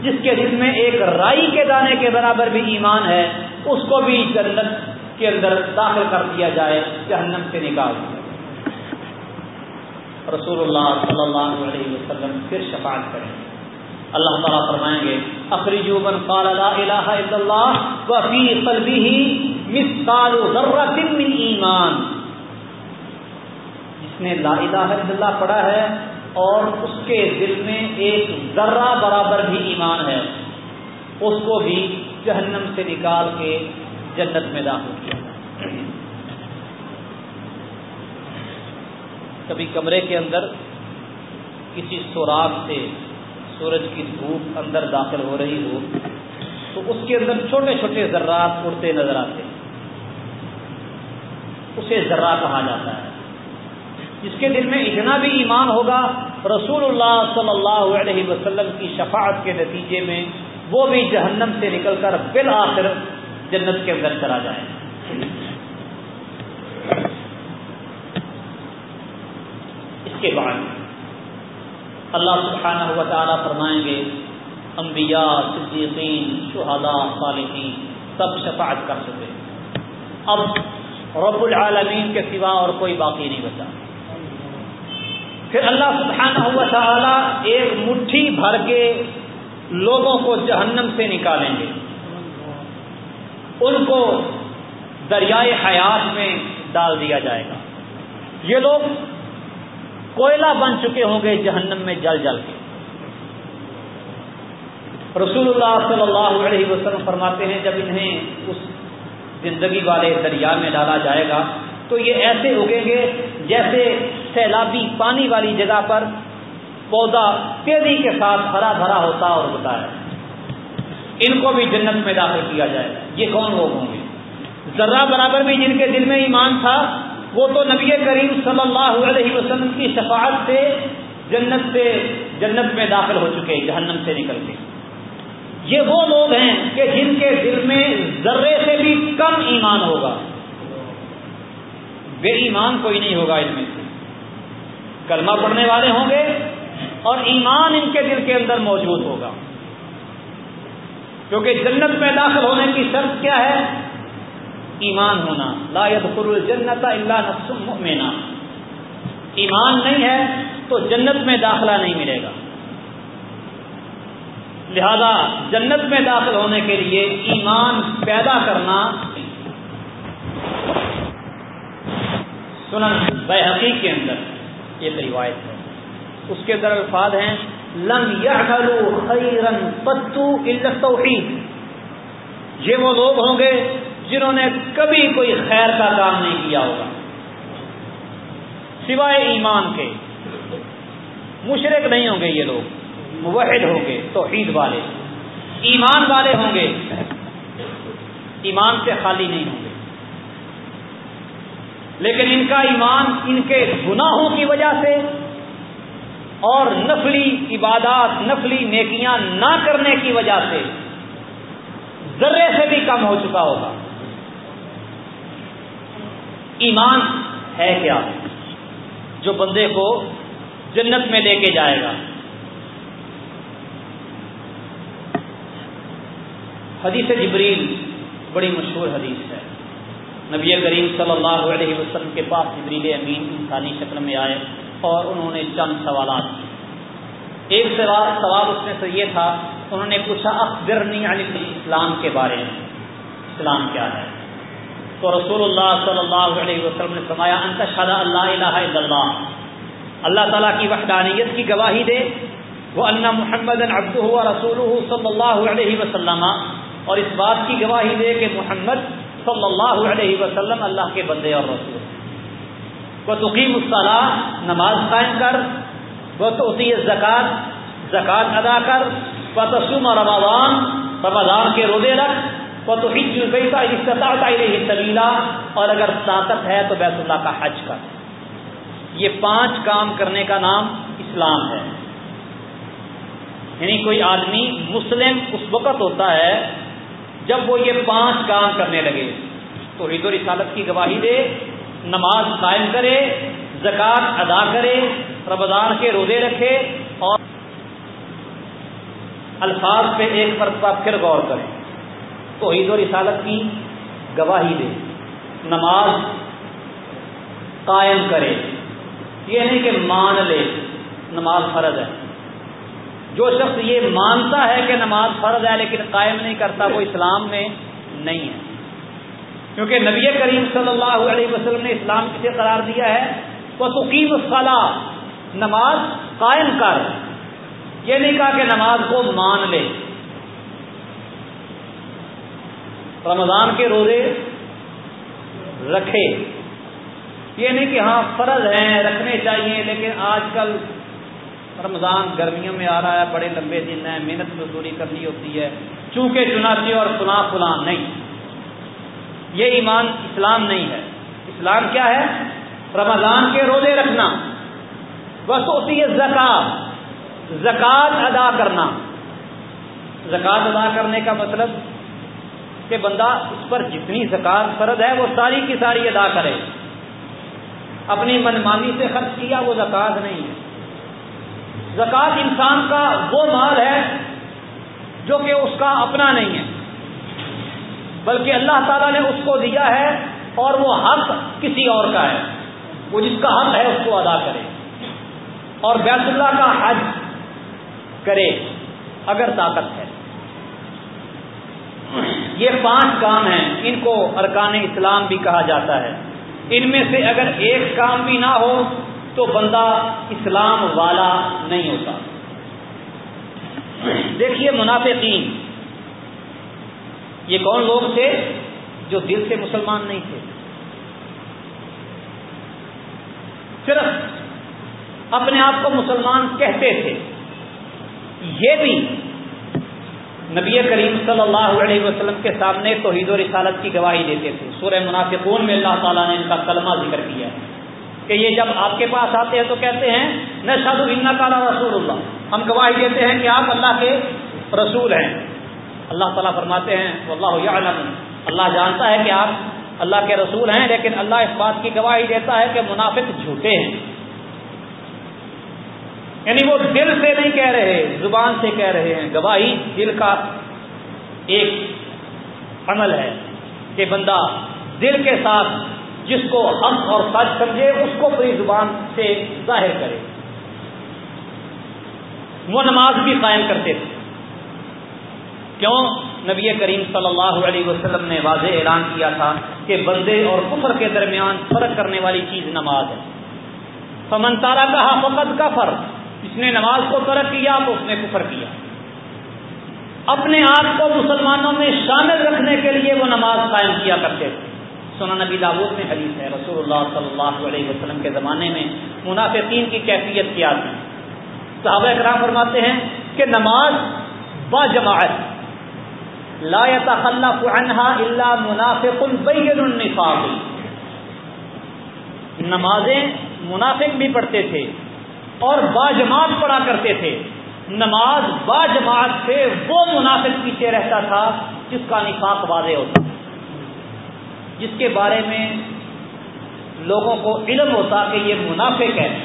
جس کے دل میں ایک رائی کے دانے کے برابر بھی ایمان ہے، اس کو بھی جنت کے اندر داخل کر دیا جائے، جہنم سے نکال دیا رسول اللہ صلی اللہ علیہ وسلم پھر شفاعت کریں گے۔ اللہ تعالیٰ فرمائیں گے، اخرجو من قال لا الہ الا اللہ وفی قلبه مثقال ذرۃ من ایمان۔ جس نے لا الہ الا اللہ پڑھا ہے اور اس کے دل میں ایک ذرہ برابر بھی ایمان ہے، اس کو بھی جہنم سے نکال کے جنت میں داخل کیا۔ کبھی کمرے کے اندر کسی سوراخ سے سورج کی دھوپ اندر داخل ہو رہی ہو، تو اس کے اندر چھوٹے چھوٹے ذرات اڑتے نظر آتے اسے ذرا کہا جاتا ہے۔ جس کے دل میں اتنا بھی ایمان ہوگا رسول اللہ صلی اللہ علیہ وسلم کی شفاعت کے نتیجے میں وہ بھی جہنم سے نکل کر بالآخر جنت کے اندر چلا جائے گا۔ کے بعد اللہ سبحانہ و تعالیٰ فرمائیں گے، انبیاء، صدیقین، شہداء، صالحین، سب شفاعت کر سکے اب رب العالمین کے سوا اور کوئی باقی نہیں بچا۔ پھر اللہ سبحانہ و تعالیٰ ایک مٹھی بھر کے لوگوں کو جہنم سے نکالیں گے۔ ان کو دریائے حیات میں ڈال دیا جائے گا۔ یہ لوگ کوئلہ بن چکے ہوں گے جہنم میں جل جل کے۔ رسول اللہ صلی اللہ علیہ وسلم فرماتے ہیں، جب انہیں اس زندگی والے دریا میں ڈالا جائے گا، تو یہ ایسے اگیں گے جیسے سیلابی پانی والی جگہ پر پودا تیزی کے ساتھ ہرا بھرا ہوتا اور ہوتا ہے۔ ان کو بھی جنت میں داخل کیا جائے۔ یہ کون لوگ ہوں گے؟ ذرہ برابر بھی جن کے دل میں ایمان تھا وہ تو نبی کریم صلی اللہ علیہ وسلم کی شفاعت سے جنت سے جنت میں داخل ہو چکے، جہنم سے نکل کے یہ وہ لوگ ہیں کہ جن کے دل میں ذرے سے بھی کم ایمان ہوگا۔ بے ایمان کوئی نہیں ہوگا ان میں۔ سے کلمہ پڑھنے والے ہوں گے اور ایمان ان کے دل کے اندر موجود ہوگا۔ کیونکہ جنت میں داخل ہونے کی شرط کیا ہے؟ ایمان ہونا۔ لا يدخل الجنت الا نفس مؤمنہ۔ ایمان نہیں ہے تو جنت میں داخلہ نہیں ملے گا۔ لہذا جنت میں داخل ہونے کے لیے ایمان پیدا کرنا۔ سنن بحقی کے اندر یہ روایت ہے۔ اس کے اندر الفاظ ہیں۔ لم يعملوا خيرا پتو التوحید۔ یہ وہ لوگ ہوں گے جنہوں نے کبھی کوئی خیر کا کام نہیں کیا ہوگا۔ سوائے ایمان کے مشرق نہیں ہوں گے یہ لوگ، موحد ہوں گے، توحید والے۔ ایمان والے ہوں گے، ایمان سے خالی نہیں ہوں گے۔ لیکن ان کا ایمان ان کے گناہوں کی وجہ سے اور نفلی عبادات، نفلی نیکیاں نہ کرنے کی وجہ سے ذرے سے بھی کم ہو چکا ہوگا۔ ایمان ہے کیا جو بندے کو جنت میں لے کے جائے گا؟ حدیث جبریل بڑی مشہور حدیث ہے۔ نبی کریم صلی اللہ علیہ وسلم کے پاس جبریل امین انسانی شکل میں آئے اور انہوں نے چند سوالات کیے۔ ایک سوال سوال اس میں سے یہ تھا، انہوں نے پوچھا، اخبرنی علی اسلام کے بارے میں، اسلام کیا ہے؟ تو رسول اللہ صلی اللہ علیہ وسلم نے فرمایا، انت شاد اللہ الہ الا اللہ۔ اللہ تعالیٰ کی وحدانیت کی گواہی دے۔ وہ اللہ محمد ابد ہوا رسول صلی اللہ علیہ وسلم۔ اور اس بات کی گواہی دے کہ محمد صلی اللہ علیہ وسلم اللہ کے بندے اور رسول۔ وہ تقیم الصلاح نماز قائم کر۔ وہ تو زکوٰۃ زکوٰۃ ادا کر۔ وہ تسم رمضان رمضان کے روزے رکھ۔ وہ تو طویلا اور اگر طاقت ہے تو بیت اللہ کا حج کر۔ یہ پانچ کام کرنے کا نام اسلام ہے۔ یعنی کوئی آدمی مسلم اس وقت ہوتا ہے جب وہ یہ پانچ کام کرنے لگے۔ تو عید و رسالت کی گواہی دے، نماز قائم کرے، زکوٰۃ ادا کرے، رمضان کے روزے رکھے، اور الفاظ پہ ایک مرتبہ پھر غور کریں توحید و رسالت کی گواہی دے۔ نماز قائم کرے۔ یہ نہیں کہ مان لے، نماز فرض ہے۔ جو شخص یہ مانتا ہے کہ نماز فرض ہے لیکن قائم نہیں کرتا، وہ اسلام میں نہیں ہے۔ کیونکہ نبی کریم صلی اللہ علیہ وسلم نے اسلام کسے قرار دیا ہے وہ تقیم الصلاح نماز قائم کر۔ یہ نہیں کہا کہ نماز کو مان لے۔ رمضان کے روزے رکھے۔ یہ نہیں کہ ہاں فرض ہیں، رکھنے چاہیے، لیکن آج کل رمضان گرمیوں میں آ رہا ہے، بڑے لمبے دن ہیں، محنت مزدوری کرنی ہوتی ہے۔ چونکہ چناتی اور فلاں فلاں نہیں۔ یہ ایمان اسلام نہیں ہے۔ اسلام کیا ہے؟ رمضان کے روزے رکھنا۔ بس ہوتی ہے زکات زکات ادا کرنا۔ زکات ادا کرنے کا مطلب کہ بندہ اس پر جتنی زکات فرض ہے وہ ساری کی ساری ادا کرے۔ اپنی منمانی سے خرچ کیا وہ زکات نہیں ہے۔ زکات انسان کا وہ مال ہے جو کہ اس کا اپنا نہیں ہے۔ بلکہ اللہ تعالیٰ نے اس کو دیا ہے اور وہ حق کسی اور کا ہے۔ وہ جس کا حق ہے اس کو ادا کرے۔ اور بیت اللہ کا حج کرے۔ اگر طاقت ہے۔ یہ پانچ کام ہیں، ان کو ارکان اسلام بھی کہا جاتا ہے۔ ان میں سے اگر ایک کام بھی نہ ہو، تو بندہ اسلام والا نہیں ہوتا۔ دیکھیے منافقین، یہ کون لوگ تھے جو دل سے مسلمان نہیں تھے؟ صرف اپنے آپ کو مسلمان کہتے تھے۔ یہ بھی نبی کریم صلی اللہ علیہ وسلم کے سامنے توحید و رسالت کی گواہی دیتے تھے۔ سورہ منافقون میں اللہ تعالیٰ نے ان کا کلمہ ذکر کیا ہے کہ یہ جب آپ کے پاس آتے ہیں تو کہتے ہیں نہ شاد کالا رسول اللہ۔ ہم گواہی دیتے ہیں کہ آپ اللہ کے رسول ہیں۔ اللہ تعالیٰ فرماتے ہیں اللہ عالم اللہ جانتا ہے کہ آپ اللہ کے رسول ہیں، لیکن اللہ اس بات کی گواہی دیتا ہے کہ منافق جھوٹے ہیں۔ یعنی وہ دل سے نہیں کہہ رہے، زبان سے کہہ رہے ہیں۔ گواہی دل کا ایک عمل ہے کہ بندہ دل کے ساتھ جس کو حق اور سچ سمجھے، اس کو اپنی زبان سے ظاہر کرے۔ وہ نماز بھی قائم کرتے تھے۔ کیوں؟ نبی کریم صلی اللہ علیہ وسلم نے واضح اعلان کیا تھا کہ بندے اور کفر کے درمیان فرق کرنے والی چیز نماز ہے۔ فمن تارا کہا فقط کا فرق جس نے نماز کو ترک کیا تو اس نے کفر کیا۔ اپنے آپ کو مسلمانوں میں شامل رکھنے کے لیے وہ نماز قائم کیا کرتے تھے۔ سونا نبی داود میں حدیث ہے، رسول اللہ صلی اللہ علیہ وسلم کے زمانے میں منافقین کی کیفیت کیا تھی۔ صحابہ اکرام فرماتے ہیں کہ نماز با جماعت، لا يتخلف عنها الا منافق بین النفاق۔ نمازیں منافق بھی پڑھتے تھے اور با جماعت پڑھا کرتے تھے۔ نماز با جماعت سے وہ منافق پیچھے رہتا تھا جس کا نفاق واضح ہوتا۔ جس کے بارے میں لوگوں کو علم ہوتا کہ یہ منافق ہے،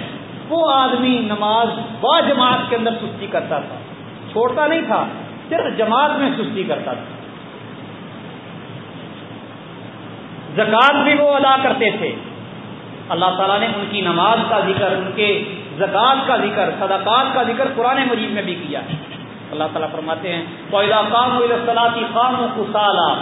وہ آدمی نماز با جماعت کے اندر سستی کرتا تھا۔ چھوڑتا نہیں تھا، صرف جماعت میں سستی کرتا تھا۔ زکات بھی وہ ادا کرتے تھے۔ اللہ تعالیٰ نے ان کی نماز کا ذکر، ان کے زکوٰۃ کا ذکر، صدقات کا ذکر قرآن مجید میں بھی کیا ہے۔ اللہ تعالیٰ فرماتے ہیں کوئلہ قام صلاحی قام و خسالہ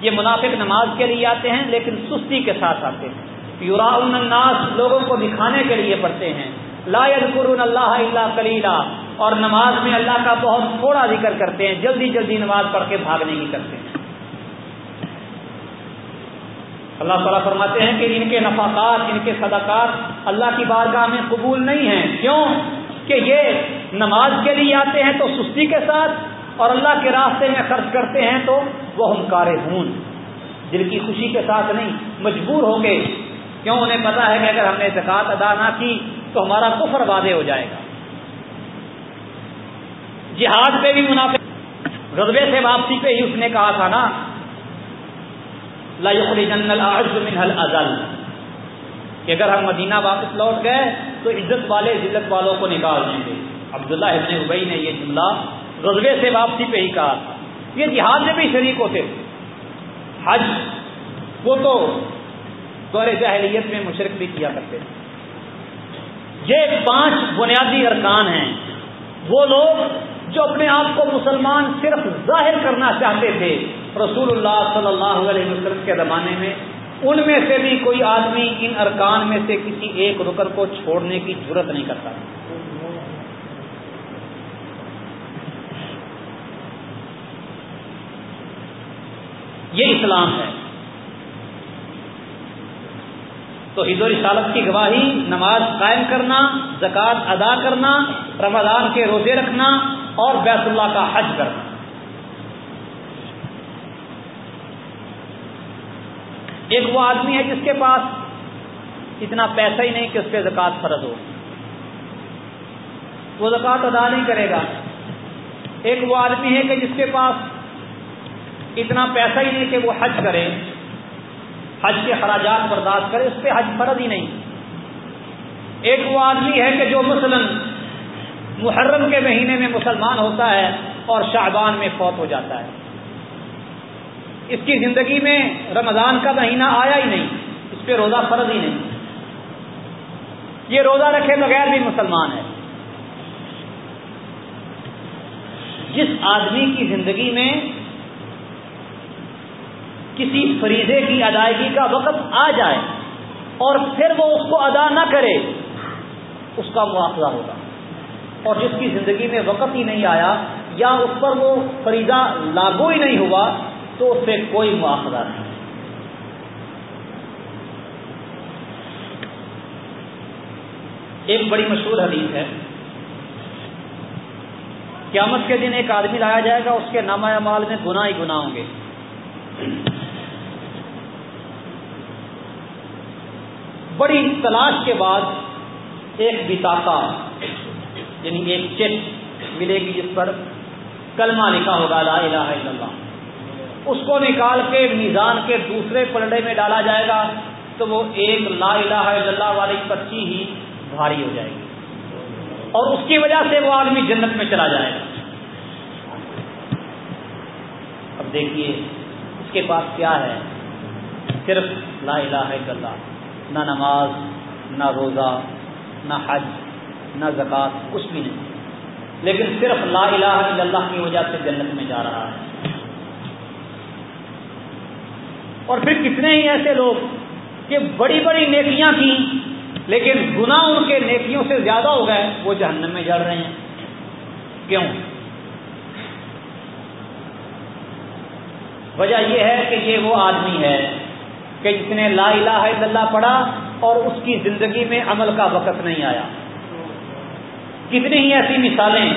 یہ منافق نماز کے لیے آتے ہیں، لیکن سستی کے ساتھ آتے ہیں۔ یورا الناس، لوگوں کو دکھانے کے لیے پڑھتے ہیں۔ لا قرون اللہ اللہ کلیلہ اور نماز میں اللہ کا بہت تھوڑا ذکر کرتے ہیں، جلدی جلدی نماز پڑھ کے بھاگنے کی کرتے ہیں۔ اللہ تعالیٰ فرماتے ہیں کہ ان کے نفاقات، ان کے صدقات اللہ کی بارگاہ میں قبول نہیں ہیں۔ کیوں؟ کہ یہ نماز کے لیے آتے ہیں تو سستی کے ساتھ اور اللہ کے راستے میں خرچ کرتے ہیں تو وہ ہم کار ہوں دل کی خوشی کے ساتھ نہیں، مجبور ہو کے کیوں؟ انہیں پتا ہے کہ اگر ہم نے زکوٰۃ ادا نہ کی تو ہمارا کفر واضح ہو جائے گا۔ جہاد پہ بھی منافع غذبے سے واپسی پہ ہی اس نے کہا تھا نا ازل کہ اگر ہم مدینہ واپس لوٹ گئے، تو عزت والے ذلت والوں کو نکال دیں گے۔ عبداللہ ابن ابئی نے یہ جملہ غزبے سے واپسی پہ ہی کہا۔ تھا یہ جہاد میں بھی شریک ہوتے تھے حج، وہ تو دور جاہلیت میں مشرق بھی کیا کرتے تھے۔ یہ پانچ بنیادی ارکان ہیں۔ وہ لوگ جو اپنے آپ کو مسلمان صرف ظاہر کرنا چاہتے تھے۔ رسول اللہ صلی اللہ علیہ وسلم کے زمانے میں ان میں سے بھی کوئی آدمی ان ارکان میں سے کسی ایک رکن کو چھوڑنے کی ضرورت نہیں کرتا۔ یہ اسلام ہے۔ تو عید رسالت کی گواہی، نماز قائم کرنا، زکوٰۃ ادا کرنا، رمضان کے روزے رکھنا اور بیت اللہ کا حج کرنا۔ ایک وہ آدمی ہے جس کے پاس اتنا پیسہ ہی نہیں کہ اس پہ زکوٰۃ فرض ہو۔ وہ زکوٰۃ ادا نہیں کرے گا۔ ایک وہ آدمی ہے کہ جس کے پاس اتنا پیسہ ہی نہیں کہ وہ حج کرے، حج کے خراجات برداشت کرے، اس پہ حج فرض ہی نہیں۔ ایک وہ آدمی ہے کہ جو مثلاً محرم کے مہینے میں مسلمان ہوتا ہے اور شعبان میں فوت ہو جاتا ہے۔ اس کی زندگی میں رمضان کا مہینہ آیا ہی نہیں، اس پہ روزہ فرض ہی نہیں۔ یہ روزہ رکھے بغیر بھی مسلمان ہے۔ جس آدمی کی زندگی میں کسی فریضے کی ادائیگی کا وقت آ جائے اور پھر وہ اس کو ادا نہ کرے، اس کا مواخذہ ہوگا۔ اور جس کی زندگی میں وقت ہی نہیں آیا یا اس پر وہ فریضہ لاگو ہی نہیں ہوا تو اس سے کوئی مواخذہ نہیں۔ ایک بڑی مشہور حدیث ہے۔ قیامت کے دن ایک آدمی لایا جائے گا، اس کے نامہ مال میں گنا ہی گنا ہوں گے۔ بڑی تلاش کے بعد ایک بتاقا یعنی ایک چیک ملے گی جس پر کلمہ لکھا ہوگا، لا الہ الا اللہ۔ اس کو نکال کے میزان کے دوسرے پلڑے میں ڈالا جائے گا تو وہ ایک لا الہ الا اللہ والی پرچی ہی بھاری ہو جائے گی۔ اور اس کی وجہ سے وہ آدمی جنت میں چلا جائے گا۔ اب دیکھیے اس کے پاس کیا ہے۔ صرف لا الہ الا اللہ، نہ نماز، نہ روزہ، نہ حج، نہ زکات کچھ بھی نہیں۔ لیکن صرف لا الہ الا اللہ کی وجہ سے جنت میں جا رہا ہے۔ اور پھر کتنے ہی ایسے لوگ کہ بڑی بڑی نیکیاں کی، لیکن گنا ان کے نیکیوں سے زیادہ ہو گئے، وہ جہنم میں جڑ رہے ہیں۔ کیوں؟ وجہ یہ ہے کہ یہ وہ آدمی ہے کہ جس نے لا الہ الا اللہ پڑھا اور اس کی زندگی میں عمل کا وقت نہیں آیا۔ کتنی ہی ایسی مثالیں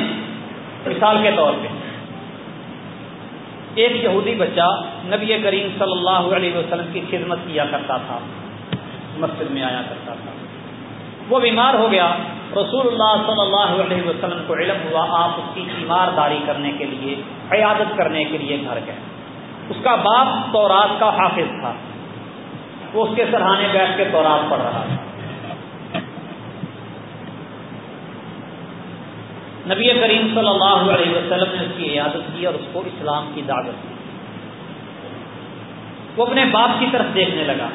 مثال کے طور پہ۔ ایک یہودی بچہ نبی کریم صلی اللہ علیہ وسلم کی خدمت کیا کرتا تھا، مسجد میں آیا کرتا تھا۔ وہ بیمار ہو گیا۔ رسول اللہ صلی اللہ علیہ وسلم کو علم ہوا آپ اس کی تیمارداری کرنے کے لیے، عیادت کرنے کے لیے گھر گئے۔ اس کا باپ تورات کا حافظ تھا۔ وہ اس کے سرحانے بیٹھ کے تورات پڑھ رہا تھا۔ نبی کریم صلی اللہ علیہ وسلم نے اس کی عیادت کی اور اس کو اسلام کی دعوت دی۔ وہ اپنے باپ کی طرف دیکھنے لگا۔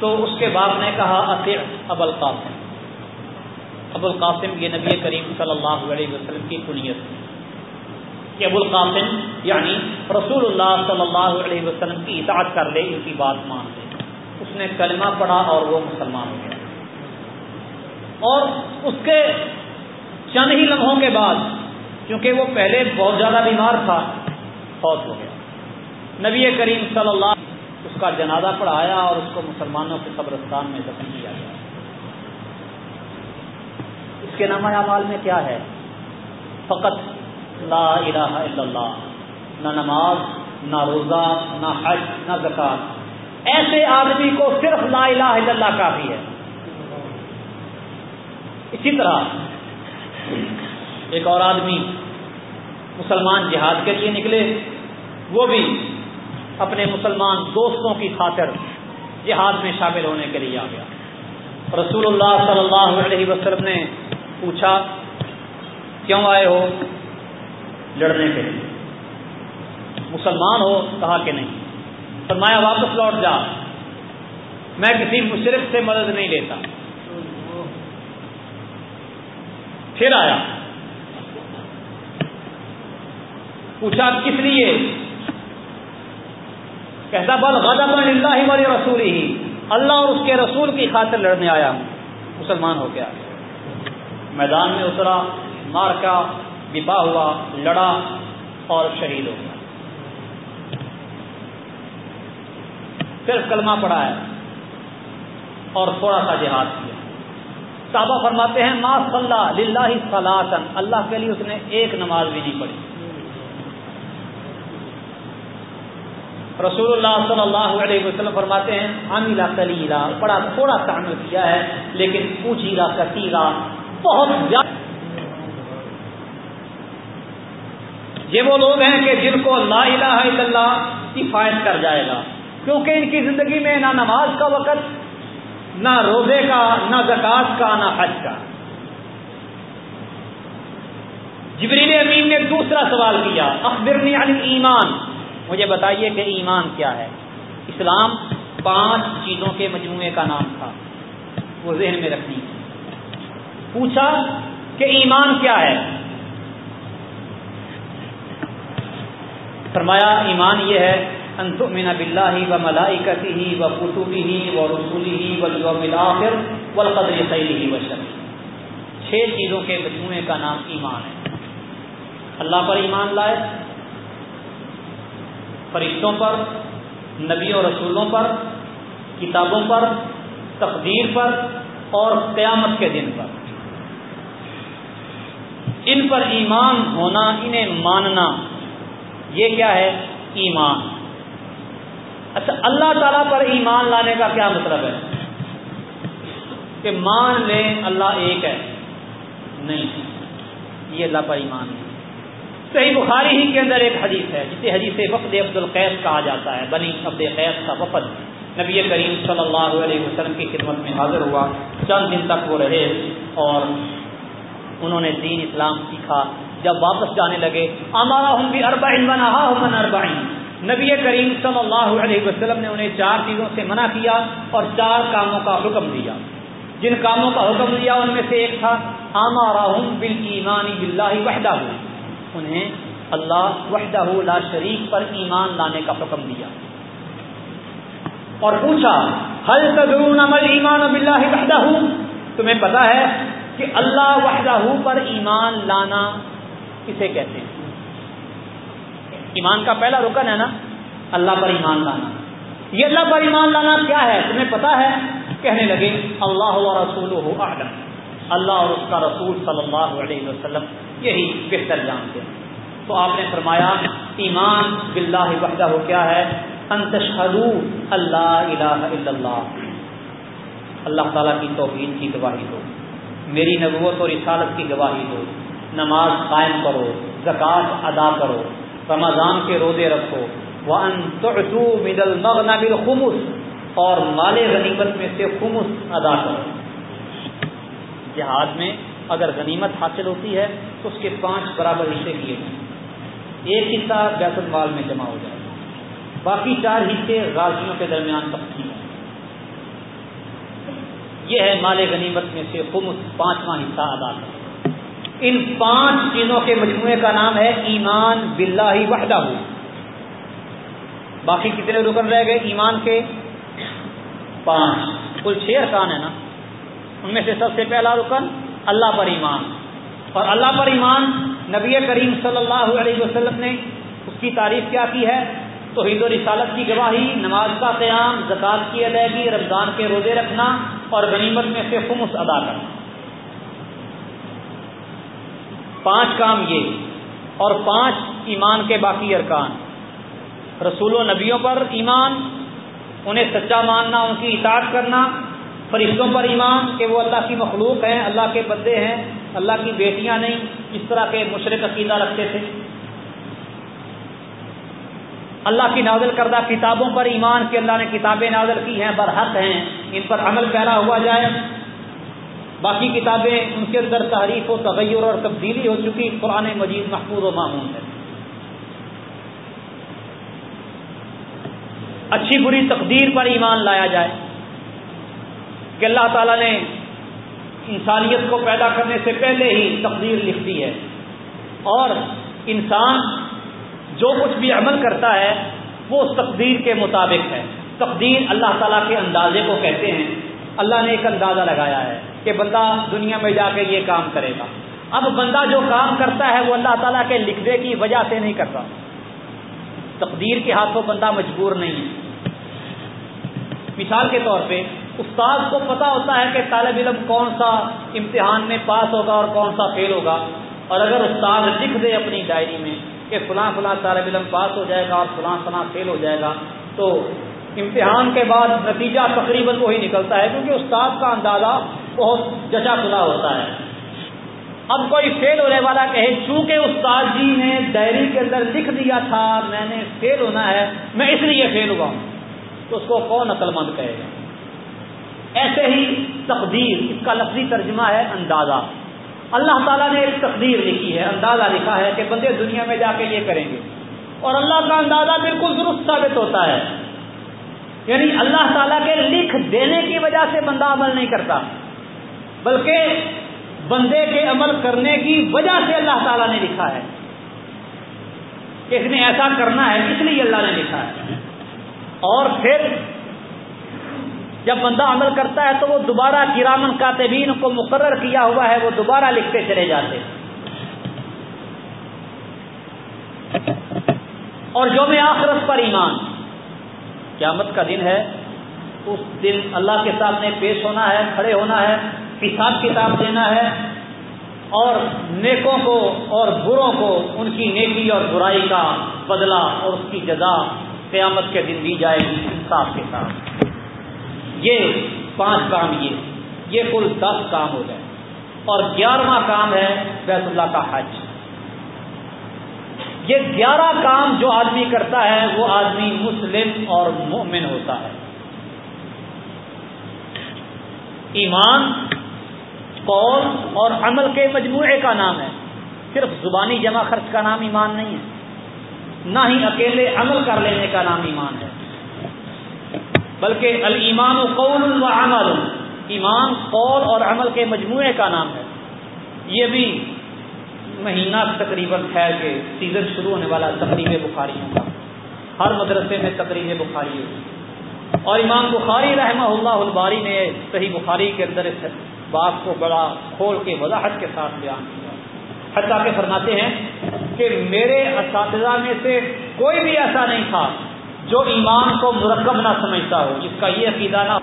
تو اس کے باپ نے کہا، اطیع ابو القاسم ابو القاسم یہ نبی کریم صلی اللہ علیہ وسلم کی کنیت کہ ابو القاسم یعنی رسول اللہ صلی اللہ علیہ وسلم کی اطاعت کر لے، ان کی بات مان لے۔ اس نے کلمہ پڑھا اور وہ مسلمان ہو گیا۔ اور اس کے چند ہی لمحوں کے بعد کیونکہ وہ پہلے بہت زیادہ بیمار تھا، فوت ہو گیا۔ نبی کریم صلی اللہ اس کا جنازہ پڑھایا اور اس کو مسلمانوں کے قبرستان میں دفن کیا گیا۔ اس کے نامہ اعمال میں کیا ہے؟ فقط لا الہ الا اللہ، نہ نماز، نہ روزہ، نہ حج، نہ زکات۔ ایسے آدمی کو صرف لا الہ الا اللہ کافی ہے۔ اسی طرح ایک اور آدمی مسلمان جہاد کے لیے نکلے، وہ بھی اپنے مسلمان دوستوں کی خاطر جہاد میں شامل ہونے کے لیے آ گیا۔ رسول اللہ صلی اللہ علیہ وسلم نے پوچھا، کیوں آئے ہو لڑنے کے لیے؟ مسلمان ہو؟ کہا کہ نہیں۔ فرمایا، واپس لوٹ جا، میں کسی مشرق سے مدد نہیں لیتا۔ پھر آیا۔ پوچھا کس لیے؟ کہتا، بل غضب اللہ والی رسول ہی اللہ اور اس کے رسول کی خاطر لڑنے آیا۔ ہوں مسلمان ہو گیا۔ میدان میں اترا، مار کا، بپا ہوا، لڑا اور شہید ہو گیا۔ صرف کلمہ پڑا ہے اور تھوڑا سا جہاد کیا۔ صحابہ فرماتے ہیں، ما صلاح للہ صلاحن اللہ کے لیے اس نے ایک نماز بھی نہیں پڑھی۔ رسول اللہ صلی اللہ علیہ وسلم فرماتے ہیں عاملہ کلیلہ بڑا تھوڑا سا کیا ہے، لیکن پوچھیلا کثیرہ بہت زیادہ۔ یہ وہ لوگ ہیں کہ جن کو لا الہ الا اللہ کفایت کر جائے گا، کیونکہ ان کی زندگی میں نہ نماز کا وقت نہ روزے کا، نہ زکات کا، نہ حج کا۔ جبریل امین نے دوسرا سوال کیا، اخبرنی عن ایمان مجھے بتائیے کہ ایمان کیا ہے؟ اسلام پانچ چیزوں کے مجموعے کا نام تھا، وہ ذہن میں رکھنی۔ پوچھا کہ ایمان کیا ہے؟ فرمایا، ایمان یہ ہے ان تؤمن باللہ و ملائکتہ و کتبہ الاخر والقدر خیرہ و چھ چیزوں کے مجموعے کا نام ایمان ہے۔ اللہ پر ایمان لائے، فرشتوں پر نبیوں رسولوں پر، کتابوں پر، تقدیر پر اور قیامت کے دن پر۔ ان پر ایمان ہونا، انہیں ماننا، یہ کیا ہے؟ ایمان۔ اچھا اللہ تعالی پر ایمان لانے کا کیا مطلب ہے؟ کہ مان لیں اللہ ایک ہے۔ نہیں، یہ اللہ پر ایمان نہیں۔ صحیح بخاری ہی کے اندر ایک حدیث ہے، جسے حدیث وفد عبد القیس کہا جاتا ہے، بنی عبد قیس کا وفد۔ نبی کریم صلی اللہ علیہ وسلم کی خدمت میں حاضر ہوا، چند دن تک وہ رہے اور انہوں نے دین اسلام سیکھا۔ جب واپس جانے لگے ہمارا ہم بھی اربا بنا من اربا نبی کریم صلی اللہ علیہ وسلم نے انہیں چار چیزوں سے منع کیا اور چار کاموں کا حکم دیا۔ جن کاموں کا حکم دیا، ان میں سے ایک تھا ہمارا ہم بل ایمانی بلّہ وحدہ۔ انہیں اللہ وحدہ لا شریف پر ایمان لانے کا حکم دیا۔ اور پوچھا حل تدرون عمل ایمان بلّہ وحدہ؟ تمہیں پتا ہے کہ اللہ وحدہ پر ایمان لانا کسے کہتے ہیں؟ ایمان کا پہلا رکن ہے نا، اللہ پر ایمان لانا۔ یہ اللہ پر ایمان لانا کیا ہے؟ تمہیں پتا ہے، کہنے لگے، اللہ رسول اللہ اور اس کا رسول صلی اللہ علیہ وسلم یہی بہتر جانتے ہیں۔ تو آپ نے فرمایا، ایمان باللہ وحدہ کیا ہے؟ انتشہدو اللہ الہ الا اللہ۔ اللہ تعالیٰ کی توحید کی گواہی دو۔ میری نبوت اور رسالت کی گواہی دو۔ نماز قائم کرو، زکوٰۃ ادا کرو۔ رمضان کے روزے رکھو۔ وہ مدل مغنبل خمس اور مال غنیمت میں سے خمس ادا کرو۔ جہاد میں اگر غنیمت حاصل ہوتی ہے تو اس کے پانچ برابر حصے کیے جائیں ایک حصہ بیت المال میں جمع ہو جائے۔ باقی چار حصے غازیوں کے درمیان تقسیم یہ ہے مال غنیمت میں سے خمس پانچواں حصہ ادا کر ان پانچ چیزوں کے مجموعے کا نام ہے ایمان باللہ وحدہ۔ باقی کتنے رکن رہ گئے ایمان کے؟ پانچ۔ کل چھ ارکان ہے نا۔ ان میں سے سب سے پہلا رکن اللہ پر ایمان۔ اور اللہ پر ایمان نبی کریم صلی اللہ علیہ وسلم نے۔ اس کی تعریف کیا کی ہے؟ تو ہند و رسالت کی گواہی، نماز کا قیام، زکوٰۃ کی ادائیگی، رمضان کے روزے رکھنا اور غنیمت میں سے خمس ادا کرنا۔ پانچ کام یہ، اور پانچ ایمان کے باقی ارکان۔ رسول و نبیوں پر ایمان، انہیں سچا ماننا، ان کی اطاعت کرنا، فرشتوں پر ایمان کہ وہ اللہ کی مخلوق ہیں، اللہ کے بدے ہیں، اللہ کی بیٹیاں نہیں، اس طرح کے مشرق عقیدہ رکھتے تھے۔ اللہ کی نازل کردہ کتابوں پر ایمان کہ اللہ نے کتابیں نازل کی ہیں، برحق ہیں، ان پر عمل پیرا ہوا جائے۔ باقی کتابیں ان کے اندر تحریف و تغیر اور تبدیلی ہو چکی، قرآن مجید محفوظ و معمول ہے۔ اچھی بری تقدیر پر ایمان لایا جائے کہ اللہ تعالیٰ نے انسانیت کو پیدا کرنے سے پہلے ہی تقدیر لکھ دی ہے۔ اور انسان جو کچھ بھی عمل کرتا ہے، وہ اس تقدیر کے مطابق ہے۔ تقدیر اللہ تعالیٰ کے اندازے کو کہتے ہیں۔ اللہ نے ایک اندازہ لگایا ہے۔ کہ بندہ دنیا میں جا کے یہ کام کرے گا۔ اب بندہ جو کام کرتا ہے وہ اللہ تعالیٰ کے لکھنے کی وجہ سے نہیں کرتا۔ تقدیر کے ہاتھوں بندہ مجبور نہیں ہے۔ مثال کے طور پہ استاد کو پتا ہوتا ہے کہ طالب علم کون سا امتحان میں پاس ہوگا اور کون سا فیل ہوگا۔ اور اگر استاد لکھ دے اپنی ڈائری میں کہ فلاں فلاں طالب علم پاس ہو جائے گا اور فلاں فلاں فیل ہو جائے گا، تو امتحان کے بعد نتیجہ تقریباً وہی نکلتا ہے کیونکہ استاد کا اندازہ بہت جچا کھلا ہوتا ہے۔ اب کوئی فیل ہونے والا کہے، چونکہ استاد جی نے ڈائری کے اندر لکھ دیا تھا، میں نے فیل ہونا ہے، میں اس لیے فیل ہوا ہوں۔ تو اس کو کون عقل مند کہے گا؟ ایسے ہی تقدیر، اس کا لفظی ترجمہ ہے اندازہ۔ اللہ تعالیٰ نے ایک تقدیر لکھی ہے، اندازہ لکھا ہے کہ بندے دنیا میں جا کے یہ کریں گے۔ اور اللہ کا اندازہ بالکل درست ثابت ہوتا ہے۔ یعنی اللہ تعالیٰ کے لکھ دینے کی وجہ سے بندہ عمل نہیں کرتا۔ بلکہ بندے کے عمل کرنے کی وجہ سے اللہ تعالیٰ نے لکھا ہے۔ اس نے ایسا کرنا ہے، اس لیے اللہ نے لکھا ہے۔ اور پھر جب بندہ عمل کرتا ہے تو وہ دوبارہ کرامن کاتبین کو مقرر کیا ہوا ہے، وہ دوبارہ لکھتے چلے جاتے اور جو میں آخرت پر ایمان۔ قیامت کا دن ہے، اس دن اللہ کے سامنے پیش ہونا ہے، کھڑے ہونا ہے۔ حساب کتاب دینا ہے اور نیکوں کو اور بروں کو ان کی نیکی اور برائی کا بدلہ اور اس کی جزا قیامت کے دن دی جائے گی انصاف کے ساتھ یہ پانچ کام یہ یہ کل دس کام ہو گئے۔ اور گیارہواں کام ہے بیت اللہ کا حج۔ یہ گیارہ کام جو آدمی کرتا ہے، وہ آدمی مسلم اور مومن ہوتا ہے۔ ایمان قول اور عمل کے مجموعے کا نام ہے۔ صرف زبانی جمع خرچ کا نام ایمان نہیں ہے۔ نہ ہی اکیلے عمل کر لینے کا نام ایمان ہے۔ بلکہ المان و قول و عمل، ایمان، قول اور عمل کے مجموعے کا نام ہے۔ یہ بھی مہینہ تقریباً ٹھہر کے سیزن شروع ہونے والا تقریب بخاری کا۔ ہر مدرسے میں تقریب بخاری ہوگی اور امام بخاری رحمہ اللہ الباری نے صحیح بخاری کے اندر بات کو بڑا کھول کے وضاحت کے ساتھ بیان کیا۔ حتیٰ کے فرماتے ہیں کہ میرے اساتذہ میں سے کوئی بھی ایسا نہیں تھا جو ایمان کو مرکب نہ سمجھتا ہو۔ جس کا یہ عقیدہ نہ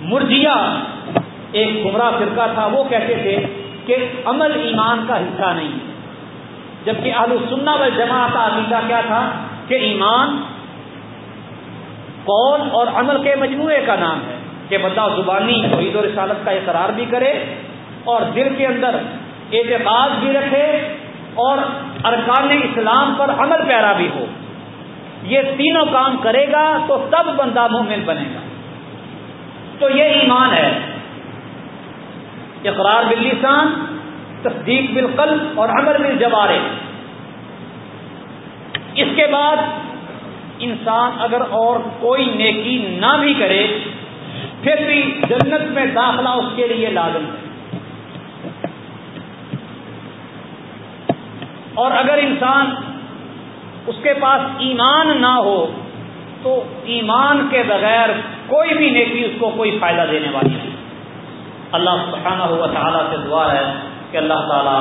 مرجیا ایک گمراہ فرقہ تھا۔ وہ کہتے تھے کہ عمل ایمان کا حصہ نہیں جبکہ آلو سننا و جماعت کا عقیدہ کیا تھا کہ ایمان قول اور عمل کے مجموعے کا نام ہے۔ کہ بندہ زبانی توحید و رسالت کا اقرار بھی کرے اور دل کے اندر اعتقاد بھی رکھے اور ارکان اسلام پر عمل پیرا بھی ہو۔ یہ تینوں کام کرے گا تو تب بندہ مومن بنے گا۔ تو یہ ایمان ہے۔ اقرار باللسان، تصدیق بالقلب اور عمل بالجوارے اس کے بعد انسان اگر اور کوئی نیکی نہ بھی کرے پھر بھی جنت میں داخلہ اس کے لیے لازم ہے۔ اور اگر انسان اس کے پاس ایمان نہ ہو، تو ایمان کے بغیر کوئی بھی نیکی اس کو کوئی فائدہ دینے والی نہیں۔ اللہ سبحانہ ہوا تعالیٰ سے دعا ہے کہ اللہ تعالیٰ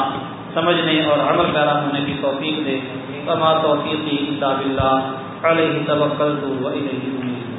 سمجھنے اور عمل پیرا ہونے کی توفیق دے۔ کما توفیقی اللہ علیہ توکل تو